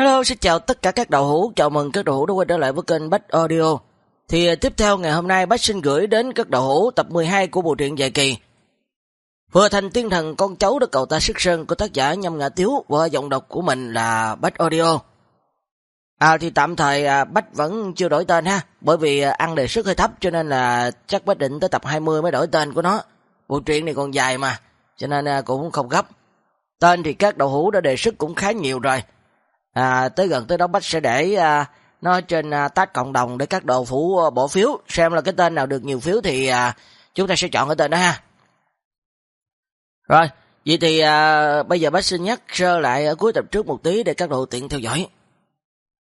Hello, xin chào tất cả các đầu hữu, chào mừng các đầu hữu đã quay trở lại với kênh Bách Audio. Thì à, tiếp theo ngày hôm nay Bách xin gửi đến các đầu hữu tập 12 của bộ truyện dài kỳ. Vừa thành tiên thần con cháu được cầu ta sức sơn của tác giả Nhâm Ngã Tiếu và giọng đọc của mình là Bách Audio. À thì tạm thời à, Bách vẫn chưa đổi tên ha, bởi vì à, ăn đề sức hơi thấp cho nên là chắc Bách định tới tập 20 mới đổi tên của nó. Bộ truyện này còn dài mà, cho nên à, cũng không gấp. Tên thì các đầu hữu đã đề xuất cũng khá nhiều rồi. À, tới gần tới đó Bách sẽ để à, nó trên à, tag cộng đồng để các đồ phủ à, bỏ phiếu, xem là cái tên nào được nhiều phiếu thì à, chúng ta sẽ chọn cái tên đó ha. Rồi, vậy thì à, bây giờ Bách xin nhắc sơ lại ở cuối tập trước một tí để các đồ tiện theo dõi.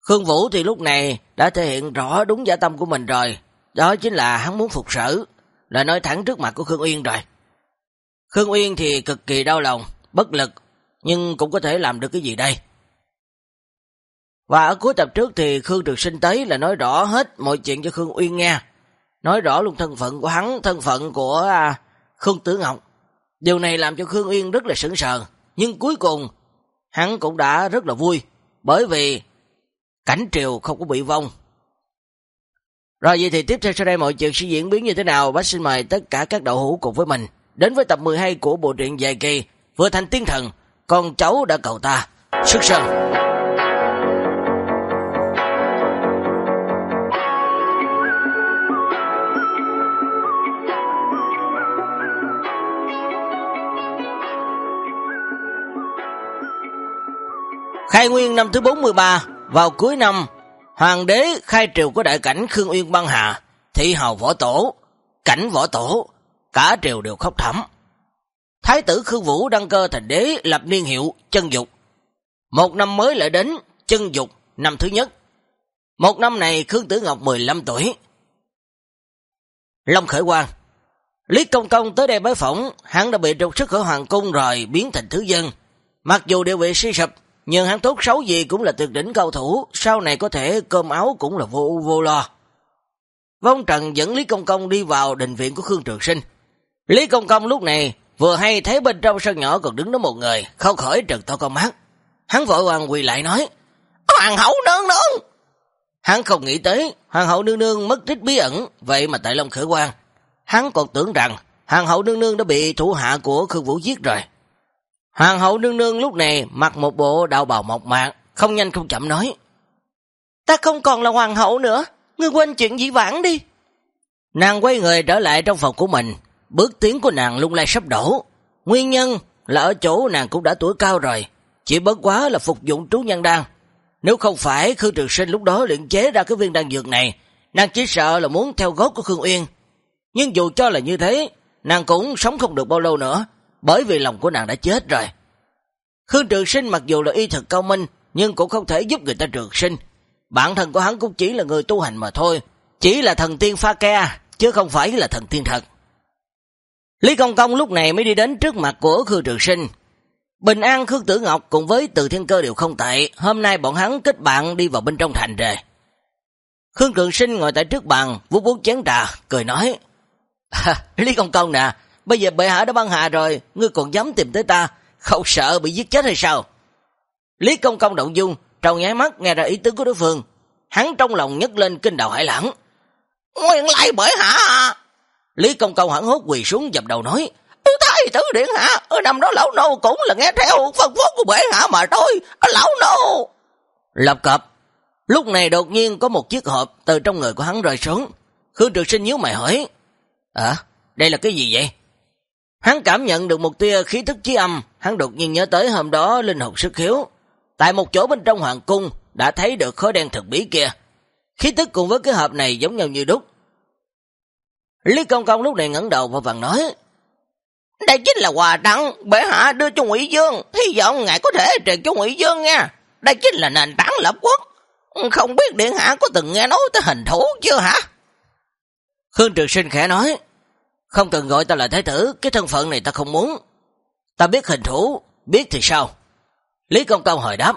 Khương Vũ thì lúc này đã thể hiện rõ đúng giả tâm của mình rồi, đó chính là hắn muốn phục sở, là nói thẳng trước mặt của Khương Uyên rồi. Khương Uyên thì cực kỳ đau lòng, bất lực, nhưng cũng có thể làm được cái gì đây. Và ở cuối tập trước thì Khương Trực Sinh tới là nói rõ hết mọi chuyện cho Khương Uyên nghe. Nói rõ luôn thân phận của hắn, thân phận của à, Khương Tử Ngọc. Điều này làm cho Khương Uyên rất là sững sờ. Nhưng cuối cùng, hắn cũng đã rất là vui. Bởi vì cảnh triều không có bị vong. Rồi vậy thì tiếp theo sau đây mọi chuyện sẽ diễn biến như thế nào? Bác xin mời tất cả các đậu hữu cùng với mình đến với tập 12 của bộ truyện dài kỳ Vừa thành tiên thần, con cháu đã cầu ta. Sức sân Khai nguyên năm thứ 43, vào cuối năm, hoàng đế khai triều có đại cảnh Khương Uyên băng hà, thị hầu võ tổ, cảnh võ tổ, cả triều đều khóc thẳm. Thái tử Khương Vũ đăng cơ thành đế lập niên hiệu chân dục. Một năm mới lại đến, chân dục, năm thứ nhất. Một năm này Khương Tử Ngọc 15 tuổi. Long khởi quang Lý Công Công tới đây bái phỏng, hắn đã bị trục sức ở Hoàng Cung rồi biến thành thứ dân. Mặc dù địa vị suy sụp, nhưng hắn tốt xấu gì cũng là tuyệt đỉnh cao thủ, sau này có thể cơm áo cũng là vô vô lo. Vong Trần dẫn Lý Công Công đi vào đình viện của Khương Trường Sinh. Lý Công Công lúc này vừa hay thấy bên trong sân nhỏ còn đứng đó một người, không khỏi trần to con mắt. Hắn vội vàng quỳ lại nói, Hoàng hậu nương nương! Hắn không nghĩ tới, Hoàng hậu nương nương mất tích bí ẩn, vậy mà tại Long Khởi Quang. Hắn còn tưởng rằng Hoàng hậu nương nương đã bị thủ hạ của Khương Vũ giết rồi. Hoàng hậu nương nương lúc này mặc một bộ đạo bào mộc mạc, không nhanh không chậm nói. Ta không còn là hoàng hậu nữa, ngươi quên chuyện dĩ vãng đi. Nàng quay người trở lại trong phòng của mình, bước tiến của nàng lung lay sắp đổ. Nguyên nhân là ở chỗ nàng cũng đã tuổi cao rồi, chỉ bất quá là phục dụng trú nhân đan. Nếu không phải Khương Trường Sinh lúc đó luyện chế ra cái viên đan dược này, nàng chỉ sợ là muốn theo gót của Khương Uyên. Nhưng dù cho là như thế, nàng cũng sống không được bao lâu nữa, bởi vì lòng của nàng đã chết rồi. Khương Trường Sinh mặc dù là y thuật cao minh, nhưng cũng không thể giúp người ta trường sinh. Bản thân của hắn cũng chỉ là người tu hành mà thôi, chỉ là thần tiên pha ke, chứ không phải là thần tiên thật. Lý Công Công lúc này mới đi đến trước mặt của Khương Trường Sinh. Bình An Khương Tử Ngọc cùng với Từ Thiên Cơ đều không tệ, hôm nay bọn hắn kết bạn đi vào bên trong thành rồi. Khương Trường Sinh ngồi tại trước bàn, vút vút chén trà, cười nói, Lý Công Công nè, bây giờ bệ hạ đã băng hạ rồi, ngươi còn dám tìm tới ta, không sợ bị giết chết hay sao? Lý Công Công động dung, trong nháy mắt nghe ra ý tứ của đối phương, hắn trong lòng nhấc lên kinh đầu hải lãng. Nguyên lại bởi hạ Lý Công Công hẳn hốt quỳ xuống dập đầu nói, Thái tử điện hạ, ở năm đó lão nô cũng là nghe theo phân phố của bệ hạ mà thôi, lão nô. Lập cập, lúc này đột nhiên có một chiếc hộp từ trong người của hắn rơi xuống. Khương Trực Sinh nhíu mày hỏi, À, đây là cái gì vậy? Hắn cảm nhận được một tia khí thức chí âm, hắn đột nhiên nhớ tới hôm đó linh hồn sức hiếu. Tại một chỗ bên trong hoàng cung, đã thấy được khối đen thực bí kia. Khí tức cùng với cái hộp này giống nhau như đúc. Lý Công Công lúc này ngẩng đầu và vàng nói, Đây chính là quà tặng, bệ hạ đưa cho Ngụy Dương, hy vọng ngài có thể truyền cho Ngụy Dương nha. Đây chính là nền tảng lập quốc. Không biết Điện Hạ có từng nghe nói tới hình thủ chưa hả? Khương Trường Sinh khẽ nói, không cần gọi ta là thái tử, cái thân phận này ta không muốn. Ta biết hình thủ, biết thì sao? Lý Công Công hỏi đáp.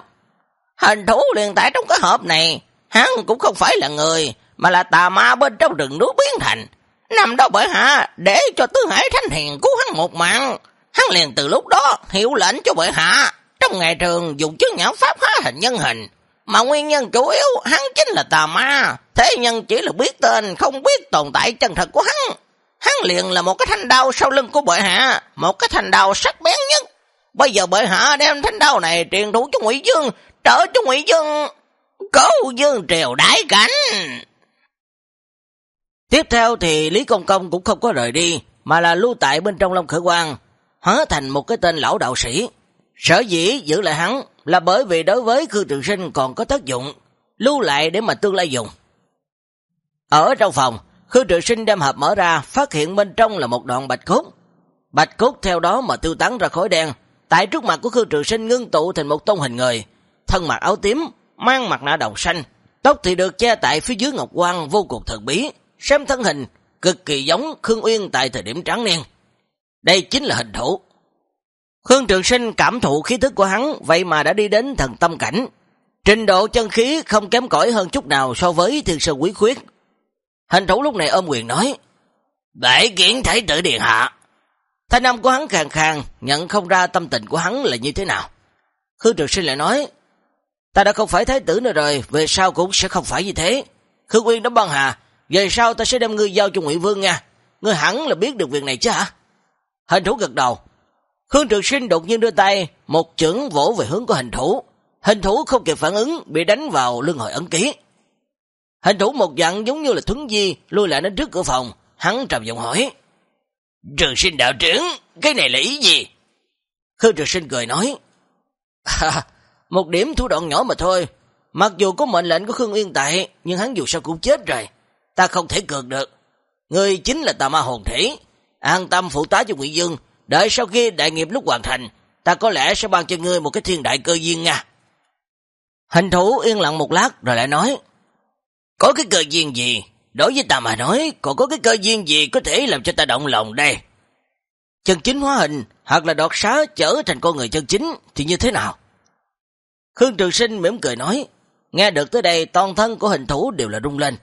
Hình thủ liền tại trong cái hộp này, hắn cũng không phải là người, mà là tà ma bên trong rừng núi biến thành. Nằm đó bởi hạ, để cho Tứ Hải Thanh Hiền cứu hắn một mạng. Hắn liền từ lúc đó hiệu lệnh cho bởi hạ, trong ngày thường dùng chứng nhãn pháp hóa hình nhân hình, mà nguyên nhân chủ yếu hắn chính là tà ma, thế nhân chỉ là biết tên, không biết tồn tại chân thật của hắn. Hắn liền là một cái thanh đao sau lưng của bệ hạ, một cái thanh đao sắc bén nhất. Bây giờ bệ hạ đem thanh đao này truyền thủ cho Ngụy Dương, trở cho Ngụy Dương, cố Dương triều đái cảnh. Tiếp theo thì Lý Công Công cũng không có rời đi, mà là lưu tại bên trong Long Khởi Quang, hóa thành một cái tên lão đạo sĩ. Sở dĩ giữ lại hắn là bởi vì đối với Khương Trường Sinh còn có tác dụng, lưu lại để mà tương lai dùng. Ở trong phòng, Khương Trực Sinh đem hộp mở ra, phát hiện bên trong là một đoạn bạch cốt. Bạch cốt theo đó mà tiêu tán ra khói đen, tại trước mặt của Khương Trực Sinh ngưng tụ thành một tôn hình người, thân mặc áo tím, mang mặt nạ đồng xanh, tóc thì được che tại phía dưới ngọc quang vô cùng thần bí, xem thân hình cực kỳ giống Khương Uyên tại thời điểm trắng niên. Đây chính là hình thủ. Khương Trường Sinh cảm thụ khí thức của hắn, vậy mà đã đi đến thần tâm cảnh. Trình độ chân khí không kém cỏi hơn chút nào so với thiên sơn quý khuyết. Hình thủ lúc này ôm quyền nói, Bể kiến thái tử điện hạ. Thanh âm của hắn khàng khàng, nhận không ra tâm tình của hắn là như thế nào. Khương Trường Sinh lại nói, Ta đã không phải thái tử nữa rồi, về sau cũng sẽ không phải như thế. Khương Uyên đã băng hà, về sau ta sẽ đem ngươi giao cho Ngụy Vương nha. Ngươi hẳn là biết được việc này chứ hả? Hình thủ gật đầu. Khương Trường Sinh đột nhiên đưa tay, một chưởng vỗ về hướng của hình thủ. Hình thủ không kịp phản ứng, bị đánh vào lưng hội ấn ký. Hình thủ một dặn giống như là thuấn di, lui lại đến trước cửa phòng. Hắn trầm giọng hỏi. Trường sinh đạo trưởng, cái này là ý gì? Khương Trường Sinh cười nói. một điểm thủ đoạn nhỏ mà thôi. Mặc dù có mệnh lệnh của Khương Yên tại, nhưng hắn dù sao cũng chết rồi ta không thể cược được. Ngươi chính là tà ma hồn thể, an tâm phụ tá cho Ngụy Dương, đợi sau khi đại nghiệp lúc hoàn thành, ta có lẽ sẽ ban cho ngươi một cái thiên đại cơ duyên nha. Hình thủ yên lặng một lát rồi lại nói, có cái cơ duyên gì? Đối với ta mà nói, còn có cái cơ duyên gì có thể làm cho ta động lòng đây? Chân chính hóa hình, hoặc là đọt xá trở thành con người chân chính, thì như thế nào? Khương Trường Sinh mỉm cười nói, nghe được tới đây toàn thân của hình thủ đều là rung lên.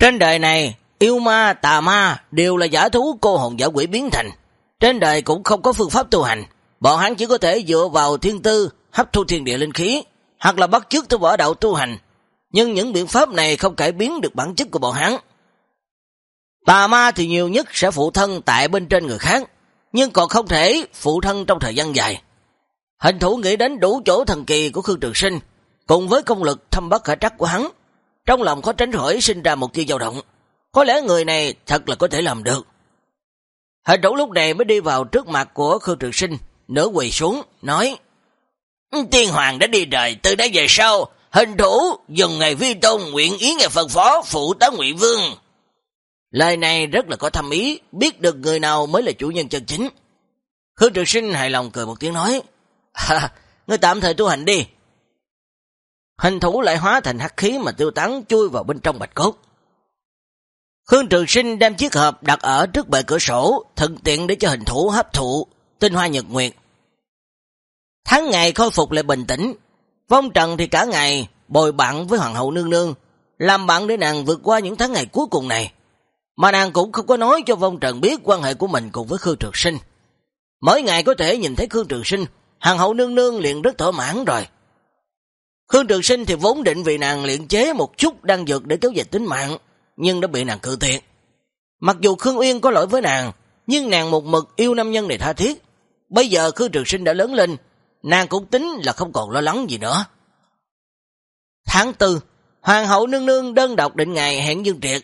Trên đời này, yêu ma, tà ma đều là giả thú cô hồn giả quỷ biến thành. Trên đời cũng không có phương pháp tu hành. Bọn hắn chỉ có thể dựa vào thiên tư, hấp thu thiên địa linh khí, hoặc là bắt chước theo võ đạo tu hành. Nhưng những biện pháp này không cải biến được bản chất của bọn hắn. Tà ma thì nhiều nhất sẽ phụ thân tại bên trên người khác, nhưng còn không thể phụ thân trong thời gian dài. Hình thủ nghĩ đến đủ chỗ thần kỳ của Khương Trường Sinh, cùng với công lực thâm bất khả trắc của hắn, trong lòng khó tránh khỏi sinh ra một tia dao động. Có lẽ người này thật là có thể làm được. hình thủ lúc này mới đi vào trước mặt của Khương Trường Sinh, nửa quỳ xuống, nói Tiên Hoàng đã đi đời, từ đây về sau, hình thủ dần ngày vi tôn nguyện ý ngày phân phó phụ tá ngụy Vương. Lời này rất là có thâm ý, biết được người nào mới là chủ nhân chân chính. Khương Trường Sinh hài lòng cười một tiếng nói, à, ngươi tạm thời tu hành đi, Hình thủ lại hóa thành hắc khí mà tiêu tán chui vào bên trong bạch cốt. Khương Trường Sinh đem chiếc hộp đặt ở trước bệ cửa sổ, thuận tiện để cho hình thủ hấp thụ tinh hoa nhật nguyệt. Tháng ngày khôi phục lại bình tĩnh, vong trần thì cả ngày bồi bạn với hoàng hậu nương nương, làm bạn để nàng vượt qua những tháng ngày cuối cùng này. Mà nàng cũng không có nói cho vong trần biết quan hệ của mình cùng với Khương Trường Sinh. Mỗi ngày có thể nhìn thấy Khương Trường Sinh, hoàng hậu nương nương liền rất thỏa mãn rồi. Khương Trường Sinh thì vốn định vì nàng luyện chế một chút đang dược để kéo dịch tính mạng, nhưng đã bị nàng cự tuyệt. Mặc dù Khương Uyên có lỗi với nàng, nhưng nàng một mực yêu nam nhân này tha thiết. Bây giờ Khương Trường Sinh đã lớn lên, nàng cũng tính là không còn lo lắng gì nữa. Tháng tư, Hoàng hậu nương nương đơn độc định ngày hẹn Dương Triệt.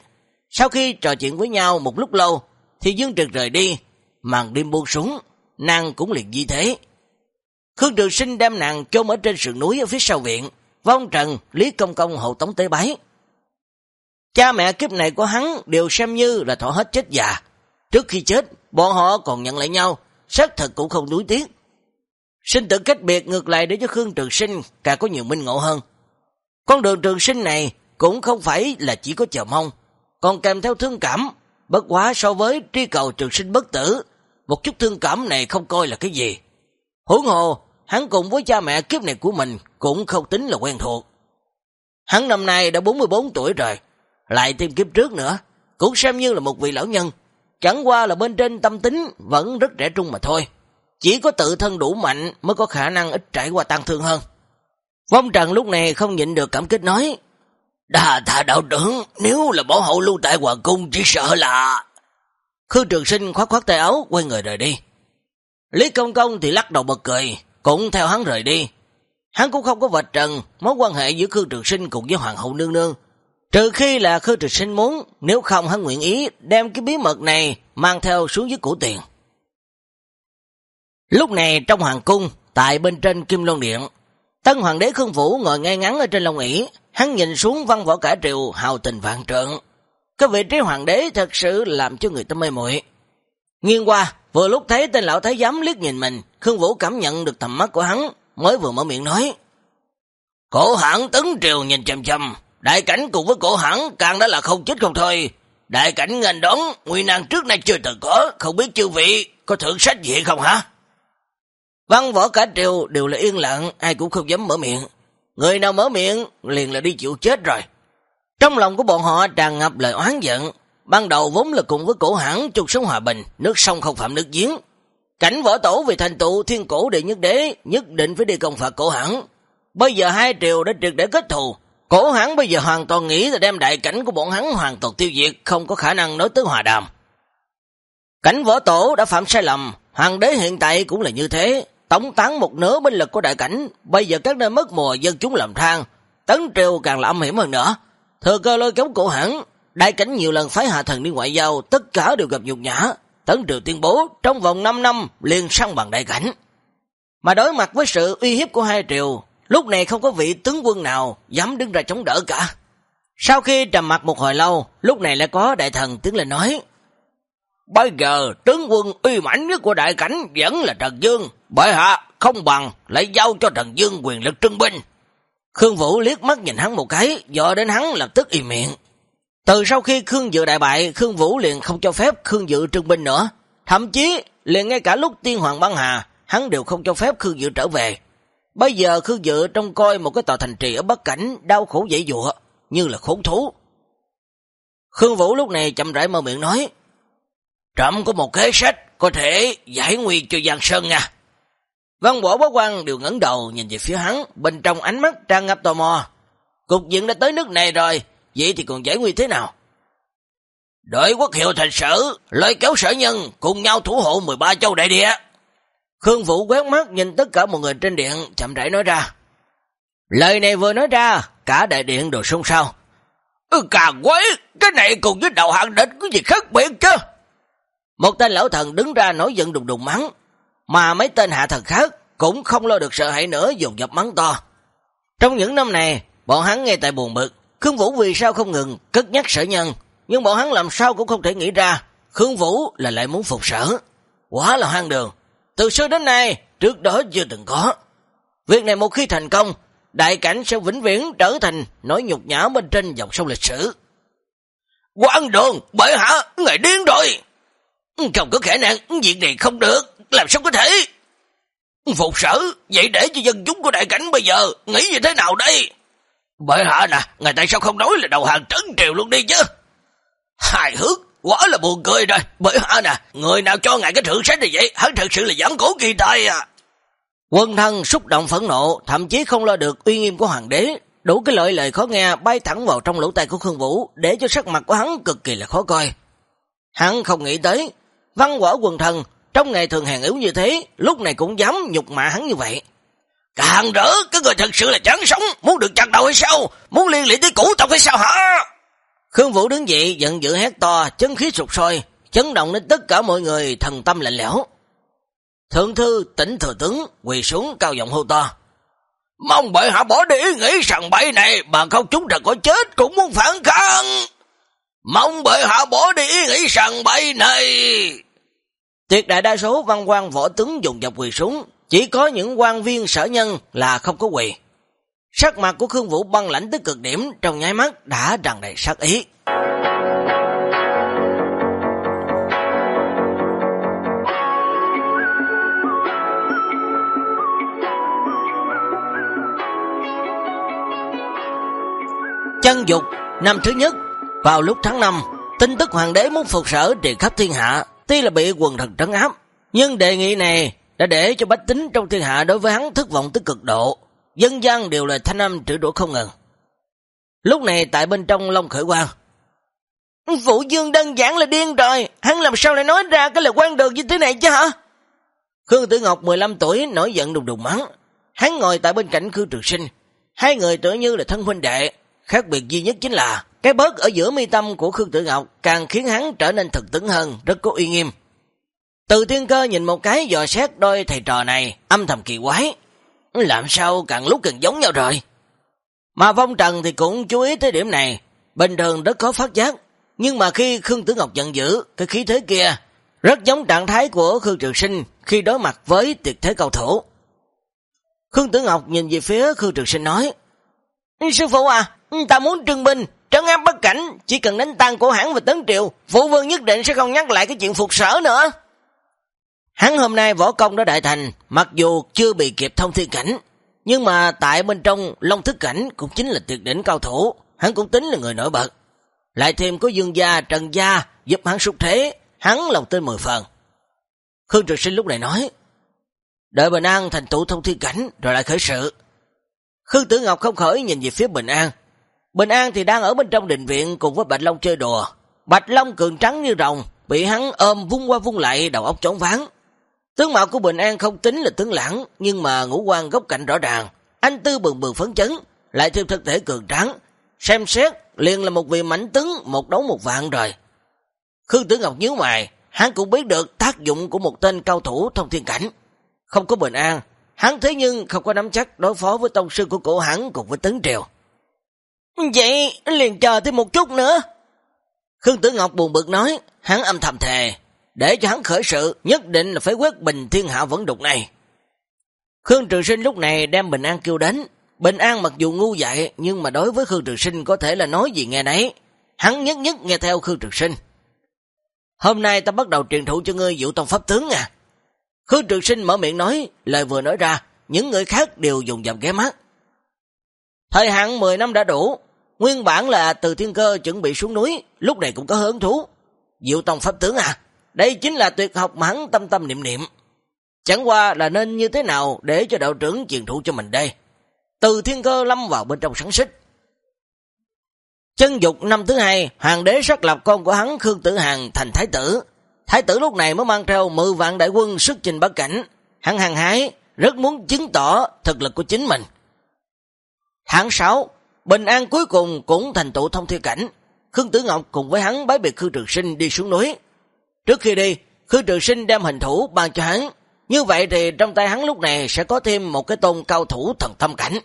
Sau khi trò chuyện với nhau một lúc lâu, thì Dương Triệt rời đi, màn đêm buông súng, nàng cũng liền di thế. Khương Trường Sinh đem nàng chôn ở trên sườn núi ở phía sau viện, vong trần, Lý Công Công hậu tống tế bái. Cha mẹ kiếp này của hắn đều xem như là thọ hết chết già. Trước khi chết, bọn họ còn nhận lại nhau, xác thật cũng không đuối tiếc. Sinh tử cách biệt ngược lại để cho Khương Trường Sinh càng có nhiều minh ngộ hơn. Con đường Trường Sinh này cũng không phải là chỉ có chờ mong, còn kèm theo thương cảm, bất quá so với tri cầu Trường Sinh bất tử, một chút thương cảm này không coi là cái gì. Hưởng hồ, hắn cùng với cha mẹ kiếp này của mình cũng không tính là quen thuộc. Hắn năm nay đã 44 tuổi rồi, lại thêm kiếp trước nữa, cũng xem như là một vị lão nhân, chẳng qua là bên trên tâm tính vẫn rất trẻ trung mà thôi. Chỉ có tự thân đủ mạnh mới có khả năng ít trải qua tăng thương hơn. Vong Trần lúc này không nhịn được cảm kích nói, Đà thà đạo trưởng, nếu là bảo hậu lưu tại Hoàng Cung chỉ sợ là... khương trường sinh khoát khoát tay áo, quay người rời đi. Lý Công Công thì lắc đầu bật cười, cũng theo hắn rời đi. Hắn cũng không có vạch trần mối quan hệ giữa khương Trường Sinh cùng với Hoàng hậu nương nương. Trừ khi là khương Trường Sinh muốn, nếu không hắn nguyện ý đem cái bí mật này mang theo xuống dưới cổ tiền. Lúc này trong hoàng cung, tại bên trên Kim Loan Điện, Tân Hoàng đế Khương Vũ ngồi ngay ngắn ở trên lòng ỷ hắn nhìn xuống văn võ cả triều hào tình vạn trượng. Cái vị trí hoàng đế thật sự làm cho người ta mê muội. Nghiêng qua, vừa lúc thấy tên lão thái giám liếc nhìn mình, Khương Vũ cảm nhận được tầm mắt của hắn, mới vừa mở miệng nói. Cổ hãng tấn triều nhìn chầm chầm, đại cảnh cùng với cổ hãng càng đã là không chết không thôi. Đại cảnh ngành đón, nguy năng trước nay chưa từng có, không biết chư vị có thưởng sách gì không hả? Văn võ cả triều đều là yên lặng, ai cũng không dám mở miệng. Người nào mở miệng liền là đi chịu chết rồi. Trong lòng của bọn họ tràn ngập lời oán giận. Ban đầu vốn là cùng với cổ hãng chung sống hòa bình, nước sông không phạm nước giếng. Cảnh võ tổ vì thành tụ thiên cổ đệ nhất đế nhất định phải đi công phạt cổ hãng. Bây giờ hai triều đã triệt để kết thù. Cổ hãng bây giờ hoàn toàn nghĩ là đem đại cảnh của bọn hắn hoàn toàn tiêu diệt, không có khả năng nói tới hòa đàm. Cảnh võ tổ đã phạm sai lầm, hoàng đế hiện tại cũng là như thế, tổng tán một nửa binh lực của đại cảnh, bây giờ các nơi mất mùa dân chúng làm thang, tấn triều càng là âm hiểm hơn nữa. Thừa cơ lôi kéo cổ hẳn, đại cảnh nhiều lần phái hạ thần đi ngoại giao, tất cả đều gặp nhục nhã. Tấn triều tuyên bố trong vòng 5 năm liền săn bằng đại cảnh. Mà đối mặt với sự uy hiếp của hai triều, lúc này không có vị tướng quân nào dám đứng ra chống đỡ cả. Sau khi trầm mặt một hồi lâu, lúc này lại có đại thần tiến lên nói, Bây giờ tướng quân uy mãnh nhất của đại cảnh vẫn là Trần Dương, bởi hạ không bằng lại giao cho Trần Dương quyền lực trưng binh. Khương Vũ liếc mắt nhìn hắn một cái, dọ đến hắn lập tức im miệng. Từ sau khi Khương Dự đại bại, Khương Vũ liền không cho phép Khương Dự trưng binh nữa. Thậm chí, liền ngay cả lúc tiên hoàng băng hà, hắn đều không cho phép Khương Dự trở về. Bây giờ Khương Dự trông coi một cái tòa thành trì ở Bắc Cảnh, đau khổ dễ dụa, như là khốn thú. Khương Vũ lúc này chậm rãi mở miệng nói, Trộm có một kế sách có thể giải nguy cho Giang Sơn nha. Văn võ bá quan đều ngấn đầu nhìn về phía hắn, bên trong ánh mắt tràn ngập tò mò. Cục diện đã tới nước này rồi, vậy thì còn giải nguy thế nào? Đợi quốc hiệu thành sở, lôi kéo sở nhân cùng nhau thủ hộ 13 châu đại địa. Khương Vũ quét mắt nhìn tất cả mọi người trên điện, chậm rãi nói ra. Lời này vừa nói ra, cả đại điện đều xôn xao. Ừ, càng quấy, cái này cùng với đầu hạng địch có gì khác biệt chứ? Một tên lão thần đứng ra nói giận đùng đùng mắng, mà mấy tên hạ thần khác cũng không lo được sợ hãi nữa dùng dập mắng to. Trong những năm này, bọn hắn nghe tại buồn bực, Khương Vũ vì sao không ngừng cất nhắc sở nhân, nhưng bọn hắn làm sao cũng không thể nghĩ ra, Khương Vũ là lại muốn phục sở. Quá là hoang đường, từ xưa đến nay, trước đó chưa từng có. Việc này một khi thành công, đại cảnh sẽ vĩnh viễn trở thành nỗi nhục nhã bên trên dòng sông lịch sử. Quang đường, bởi hả, ngài điên rồi! Ừ, không có khả năng, việc này không được, làm sao có thể? Phục sở, vậy để cho dân chúng của đại cảnh bây giờ nghĩ như thế nào đây? Bởi hạ nè, ngày tại sao không nói là đầu hàng trấn triều luôn đi chứ? Hài hước, quá là buồn cười rồi. Bởi hạ nè, người nào cho ngài cái thượng sách này vậy, hắn thật sự là giảm cổ kỳ tài à. Quân thân xúc động phẫn nộ, thậm chí không lo được uy nghiêm của hoàng đế. Đủ cái lợi lời khó nghe bay thẳng vào trong lỗ tay của Khương Vũ, để cho sắc mặt của hắn cực kỳ là khó coi. Hắn không nghĩ tới, Văn quả quần thần, trong ngày thường hèn yếu như thế, lúc này cũng dám nhục mạ hắn như vậy. Càng rỡ, cái người thật sự là chán sống, muốn được chặt đầu hay sao? Muốn liên lị tới cũ tộc hay sao hả? Khương Vũ đứng dậy, giận dữ hét to, chân khí sụt sôi, chấn động đến tất cả mọi người thần tâm lạnh lẽo. Thượng thư tỉnh thừa tướng quỳ xuống cao giọng hô to. Mong bệ hạ bỏ đi ý nghĩ rằng bậy này, bà không chúng ta có chết cũng muốn phản kháng. Mong bệ hạ bỏ đi ý nghĩ rằng bậy này. Tuyệt đại đa số văn quan võ tướng dùng dọc quỳ súng, chỉ có những quan viên sở nhân là không có quỳ. Sắc mặt của Khương Vũ băng lãnh tới cực điểm trong nháy mắt đã tràn đầy sát ý. Chân dục, năm thứ nhất, vào lúc tháng 5, tin tức hoàng đế muốn phục sở truyền khắp thiên hạ, tuy là bị quần thần trấn áp, nhưng đề nghị này đã để cho bách tính trong thiên hạ đối với hắn thất vọng tới cực độ. Dân gian đều là thanh âm trữ đũa không ngừng. Lúc này tại bên trong Long Khởi Quang, vũ Dương đơn giản là điên rồi, hắn làm sao lại nói ra cái lời quan đường như thế này chứ hả? Khương Tử Ngọc 15 tuổi nổi giận đùng đùng mắng. Hắn ngồi tại bên cạnh Khương Trường Sinh, hai người tưởng như là thân huynh đệ, khác biệt duy nhất chính là cái bớt ở giữa mi tâm của Khương Tử Ngọc càng khiến hắn trở nên thực tứng hơn, rất có uy nghiêm. Từ thiên cơ nhìn một cái dò xét đôi thầy trò này, âm thầm kỳ quái. Làm sao càng lúc càng giống nhau rồi? Mà Phong Trần thì cũng chú ý tới điểm này, bình thường rất có phát giác. Nhưng mà khi Khương Tử Ngọc giận dữ, cái khí thế kia, rất giống trạng thái của Khương Trường Sinh khi đối mặt với tuyệt thế cầu thủ. Khương Tử Ngọc nhìn về phía Khương Trường Sinh nói, Sư phụ à, ta muốn trưng binh, trấn áp bất cảnh, chỉ cần đánh tan của hãng và tấn triệu, phụ vương nhất định sẽ không nhắc lại cái chuyện phục sở nữa. Hắn hôm nay võ công đã đại thành, mặc dù chưa bị kịp thông thiên cảnh, nhưng mà tại bên trong Long Thức Cảnh cũng chính là tuyệt đỉnh cao thủ, hắn cũng tính là người nổi bật. Lại thêm có dương gia, trần gia giúp hắn xúc thế, hắn lòng tin mười phần. Khương Trực Sinh lúc này nói, đợi Bình An thành tụ thông thiên cảnh rồi lại khởi sự. Khương Tử Ngọc không khỏi nhìn về phía Bình An. Bình An thì đang ở bên trong đình viện cùng với Bạch Long chơi đùa. Bạch Long cường trắng như rồng, bị hắn ôm vung qua vung lại đầu óc chóng ván. Tướng mạo của Bình An không tính là tướng lãng, nhưng mà ngũ quan góc cạnh rõ ràng. Anh tư bừng bừng phấn chấn, lại thêm thực thể cường trắng. Xem xét, liền là một vị mảnh tướng, một đấu một vạn rồi. Khương Tử Ngọc nhíu mày, hắn cũng biết được tác dụng của một tên cao thủ thông thiên cảnh. Không có Bình An, hắn thế nhưng không có nắm chắc đối phó với tông sư của cổ hắn cùng với tấn triều. Vậy liền chờ thêm một chút nữa. Khương Tử Ngọc buồn bực nói, hắn âm thầm thề, để cho hắn khởi sự, nhất định là phải quyết bình thiên hạ vẫn đục này. Khương Trường Sinh lúc này đem Bình An kêu đến. Bình An mặc dù ngu dại, nhưng mà đối với Khương Trường Sinh có thể là nói gì nghe nấy. Hắn nhất nhất nghe theo Khương Trường Sinh. Hôm nay ta bắt đầu truyền thụ cho ngươi dụ tông pháp tướng à. Khương Trường Sinh mở miệng nói, lời vừa nói ra, những người khác đều dùng dầm ghé mắt. Thời hạn 10 năm đã đủ, nguyên bản là từ thiên cơ chuẩn bị xuống núi, lúc này cũng có hứng thú. Diệu tông pháp tướng à, đây chính là tuyệt học mà hắn tâm tâm niệm niệm. Chẳng qua là nên như thế nào để cho đạo trưởng truyền thụ cho mình đây. Từ thiên cơ lâm vào bên trong sáng xích. Chân dục năm thứ hai, hoàng đế sắc lập con của hắn Khương Tử Hàng thành thái tử. Thái tử lúc này mới mang theo 10 vạn đại quân xuất trình bắc cảnh. Hắn hàng hái, rất muốn chứng tỏ thực lực của chính mình. Tháng 6, Bình An cuối cùng cũng thành tựu thông thiên cảnh. Khương Tử Ngọc cùng với hắn bái biệt Khương Trường Sinh đi xuống núi. Trước khi đi, Khương Trường Sinh đem hình thủ ban cho hắn. Như vậy thì trong tay hắn lúc này sẽ có thêm một cái tôn cao thủ thần thâm cảnh.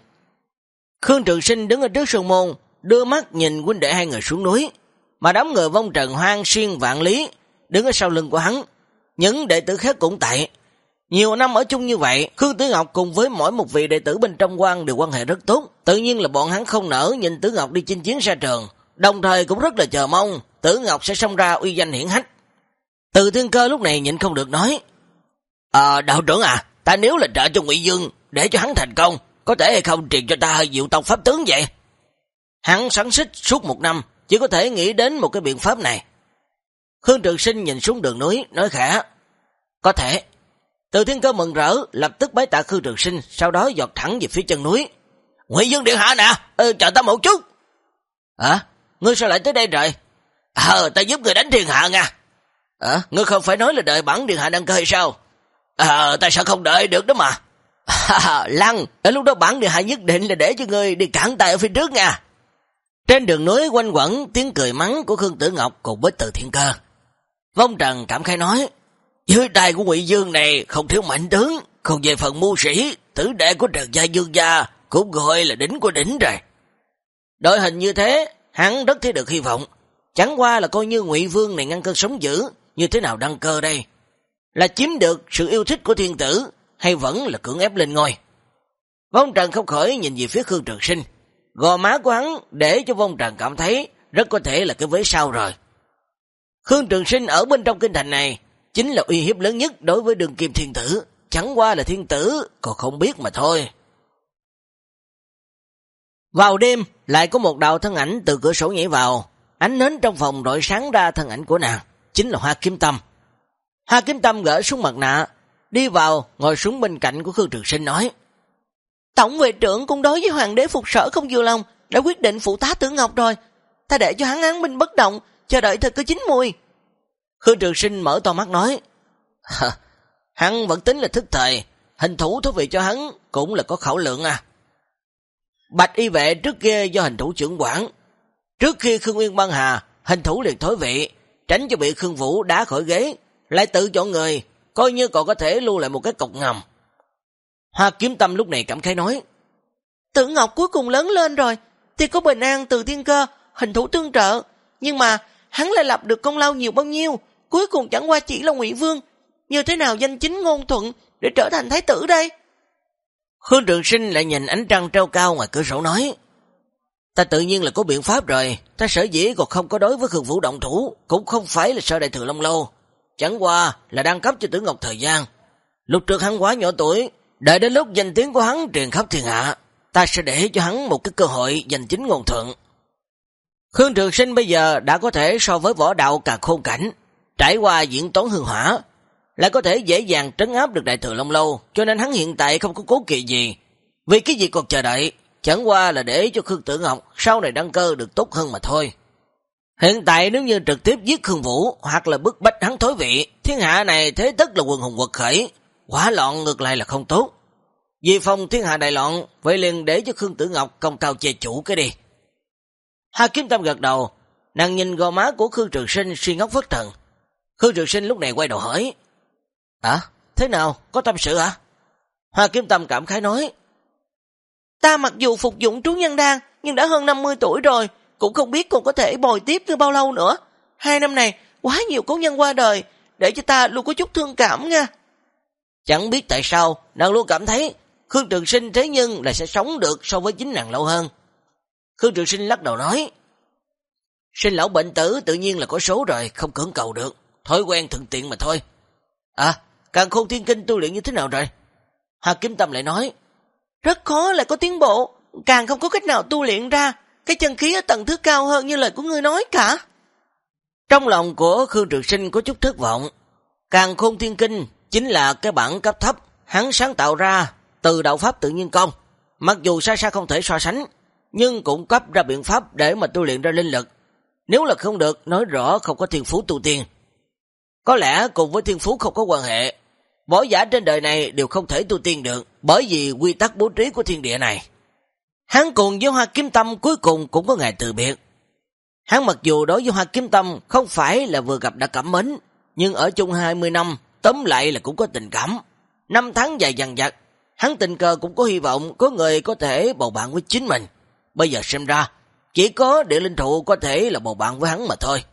Khương Trường Sinh đứng ở trước sườn môn, đưa mắt nhìn huynh đệ hai người xuống núi. Mà đám người vong trần hoang xuyên vạn lý, đứng ở sau lưng của hắn. Những đệ tử khác cũng tại. Nhiều năm ở chung như vậy, Khương Tử Ngọc cùng với mỗi một vị đệ tử bên trong quan đều quan hệ rất tốt. Tự nhiên là bọn hắn không nỡ nhìn Tử Ngọc đi chinh chiến xa trường. Đồng thời cũng rất là chờ mong Tử Ngọc sẽ xông ra uy danh hiển hách. Từ thiên cơ lúc này nhịn không được nói. À, đạo trưởng à, ta nếu là trợ cho Ngụy Dương để cho hắn thành công, có thể hay không truyền cho ta hơi diệu tông pháp tướng vậy? Hắn sẵn xích suốt một năm, chỉ có thể nghĩ đến một cái biện pháp này. Khương Trường Sinh nhìn xuống đường núi, nói khẽ. Có thể. Từ thiên cơ mừng rỡ, lập tức bái tạ Khương Trường Sinh, sau đó giọt thẳng về phía chân núi. Ngụy Dương Điện Hạ nè, ừ, chờ ta một chút. Hả? ngươi sao lại tới đây rồi? Ờ, ta giúp người đánh thiên hạ nha. À, ngươi không phải nói là đợi bản điện hạ đăng cơ hay sao? Ờ, ta sao không đợi được đó mà. Lăng, ở lúc đó bản điện hạ nhất định là để cho ngươi đi cản tay ở phía trước nha. Trên đường núi quanh quẩn tiếng cười mắng của Khương Tử Ngọc cùng với từ thiên cơ. Vong Trần cảm khai nói, dưới tay của Ngụy Dương này không thiếu mạnh tướng, còn về phần mưu sĩ, tử đệ của Trần Gia Dương Gia cũng gọi là đỉnh của đỉnh rồi. Đội hình như thế, hắn rất thấy được hy vọng. Chẳng qua là coi như Ngụy Vương này ngăn cơn sống dữ, như thế nào đăng cơ đây? Là chiếm được sự yêu thích của thiên tử, hay vẫn là cưỡng ép lên ngôi? Vong Trần không khỏi nhìn về phía Khương Trường Sinh. Gò má của hắn để cho Vong Trần cảm thấy rất có thể là cái vế sau rồi. Khương Trường Sinh ở bên trong kinh thành này chính là uy hiếp lớn nhất đối với đường kim thiên tử. Chẳng qua là thiên tử, còn không biết mà thôi. Vào đêm, lại có một đạo thân ảnh từ cửa sổ nhảy vào. Ánh nến trong phòng rọi sáng ra thân ảnh của nàng, chính là Hoa Kiếm Tâm. Hoa Kiếm Tâm gỡ xuống mặt nạ, đi vào, ngồi xuống bên cạnh của Khương Trường Sinh nói. Tổng vệ trưởng cũng đối với hoàng đế phục sở không vừa lòng, đã quyết định phụ tá tử Ngọc rồi. Ta để cho hắn án binh bất động, chờ đợi thời cơ chín mùi. Khương Trường Sinh mở to mắt nói. hắn vẫn tính là thức thời, hình thủ thú vị cho hắn cũng là có khẩu lượng à. Bạch y vệ trước kia do hình thủ trưởng quản. Trước khi Khương Nguyên băng hà, hình thủ liền thối vị, tránh cho bị Khương Vũ đá khỏi ghế, lại tự chọn người, coi như còn có thể lưu lại một cái cọc ngầm. Hoa kiếm tâm lúc này cảm khái nói, Tử Ngọc cuối cùng lớn lên rồi, thì có bình an từ thiên cơ, hình thủ tương trợ, nhưng mà hắn lại lập được công lao nhiều bao nhiêu, cuối cùng chẳng qua chỉ là ngụy Vương, như thế nào danh chính ngôn thuận để trở thành thái tử đây? Khương Trường Sinh lại nhìn ánh trăng treo cao ngoài cửa sổ nói, Ta tự nhiên là có biện pháp rồi, ta sở dĩ còn không có đối với Khương Vũ động thủ, cũng không phải là sợ đại thừa Long Lâu, chẳng qua là đang cấp cho Tử Ngọc thời gian. Lúc trước hắn quá nhỏ tuổi, đợi đến lúc danh tiếng của hắn truyền khắp thiên hạ, ta sẽ để cho hắn một cái cơ hội giành chính ngôn thuận. Khương Trường Sinh bây giờ đã có thể so với võ đạo cả khôn cảnh, trải qua diễn toán hương hỏa, lại có thể dễ dàng trấn áp được đại thừa Long Lâu, cho nên hắn hiện tại không có cố kỵ gì. Vì cái gì còn chờ đợi, chẳng qua là để cho Khương Tử Ngọc sau này đăng cơ được tốt hơn mà thôi. Hiện tại nếu như trực tiếp giết Khương Vũ hoặc là bức bách hắn thối vị, thiên hạ này thế tất là quần hùng quật khởi, quả loạn ngược lại là không tốt. Vì phòng thiên hạ đại loạn, vậy liền để cho Khương Tử Ngọc công cao che chủ cái đi. Hà Kiếm Tâm gật đầu, nàng nhìn gò má của Khương Trường Sinh suy ngốc phất thần. Khương Trường Sinh lúc này quay đầu hỏi, À, thế nào, có tâm sự hả? Hà Kiếm Tâm cảm khái nói, Ta mặc dù phục dụng trú nhân đan, nhưng đã hơn 50 tuổi rồi, cũng không biết còn có thể bồi tiếp như bao lâu nữa. Hai năm này, quá nhiều cố nhân qua đời, để cho ta luôn có chút thương cảm nha. Chẳng biết tại sao, nàng luôn cảm thấy Khương Trường Sinh thế nhưng là sẽ sống được so với chính nàng lâu hơn. Khương Trường Sinh lắc đầu nói, sinh lão bệnh tử tự nhiên là có số rồi, không cưỡng cầu được, thói quen thuận tiện mà thôi. À, càng khôn thiên kinh tu luyện như thế nào rồi? Hà Kim Tâm lại nói, rất khó lại có tiến bộ, càng không có cách nào tu luyện ra, cái chân khí ở tầng thứ cao hơn như lời của ngươi nói cả. Trong lòng của Khương Trường Sinh có chút thất vọng, càng khôn thiên kinh chính là cái bản cấp thấp hắn sáng tạo ra từ đạo pháp tự nhiên công. Mặc dù xa xa không thể so sánh, nhưng cũng cấp ra biện pháp để mà tu luyện ra linh lực. Nếu là không được, nói rõ không có thiên phú tu tiên. Có lẽ cùng với thiên phú không có quan hệ, võ giả trên đời này đều không thể tu tiên được, bởi vì quy tắc bố trí của thiên địa này. Hắn cùng với Hoa Kiếm Tâm cuối cùng cũng có ngày từ biệt. Hắn mặc dù đối với Hoa Kiếm Tâm không phải là vừa gặp đã cảm mến, nhưng ở chung 20 năm, tóm lại là cũng có tình cảm. Năm tháng dài dằn dặt, hắn tình cờ cũng có hy vọng có người có thể bầu bạn với chính mình. Bây giờ xem ra, chỉ có địa linh thụ có thể là bầu bạn với hắn mà thôi.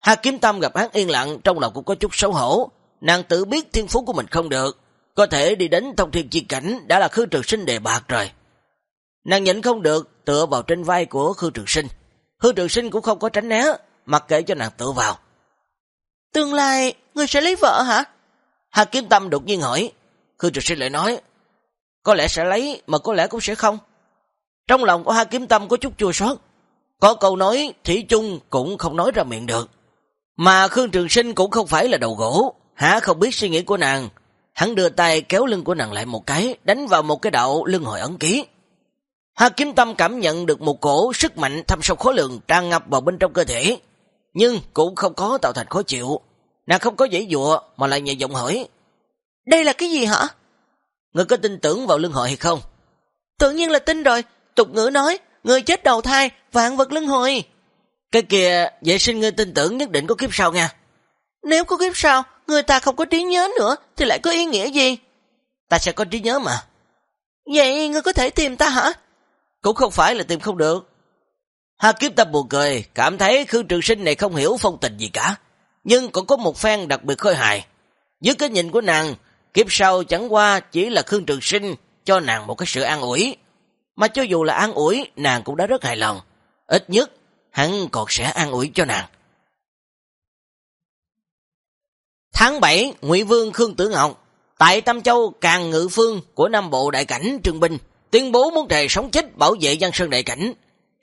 Hà Kiếm Tâm gặp hắn yên lặng, trong lòng cũng có chút xấu hổ. Nàng tự biết thiên phú của mình không được, có thể đi đến thông thiên chi cảnh đã là khư trường sinh đề bạc rồi. Nàng nhịn không được, tựa vào trên vai của Khư Trường Sinh. Khư Trường Sinh cũng không có tránh né, mặc kệ cho nàng tựa vào. Tương lai, ngươi sẽ lấy vợ hả? Hà Kiếm Tâm đột nhiên hỏi. Khư Trường Sinh lại nói, có lẽ sẽ lấy, mà có lẽ cũng sẽ không. Trong lòng của Hà Kiếm Tâm có chút chua xót Có câu nói, Thủy chung cũng không nói ra miệng được. Mà Khương Trường Sinh cũng không phải là đầu gỗ, hả không biết suy nghĩ của nàng. Hắn đưa tay kéo lưng của nàng lại một cái, đánh vào một cái đạo lưng hồi ấn ký. Hà Kiếm Tâm cảm nhận được một cổ sức mạnh thâm sâu khối lượng tràn ngập vào bên trong cơ thể, nhưng cũng không có tạo thành khó chịu. Nàng không có dễ dụa mà lại nhẹ giọng hỏi. Đây là cái gì hả? Người có tin tưởng vào lưng hồi hay không? Tự nhiên là tin rồi. Tục ngữ nói, người chết đầu thai, vạn vật lưng hồi. Cái kia, vệ sinh ngươi tin tưởng nhất định có kiếp sau nha. Nếu có kiếp sau, người ta không có trí nhớ nữa, thì lại có ý nghĩa gì? Ta sẽ có trí nhớ mà. Vậy ngươi có thể tìm ta hả? cũng không phải là tìm không được. Hà kiếp tâm buồn cười, cảm thấy Khương Trường Sinh này không hiểu phong tình gì cả, nhưng cũng có một phen đặc biệt khôi hài. Dưới cái nhìn của nàng, kiếp sau chẳng qua chỉ là Khương Trường Sinh cho nàng một cái sự an ủi. Mà cho dù là an ủi, nàng cũng đã rất hài lòng. Ít nhất, hắn còn sẽ an ủi cho nàng. Tháng 7, Ngụy Vương Khương Tử Ngọc Tại Tâm Châu Càng Ngự Phương của Nam Bộ Đại Cảnh Trương Binh tuyên bố muốn đề sống chết bảo vệ dân sơn đại cảnh.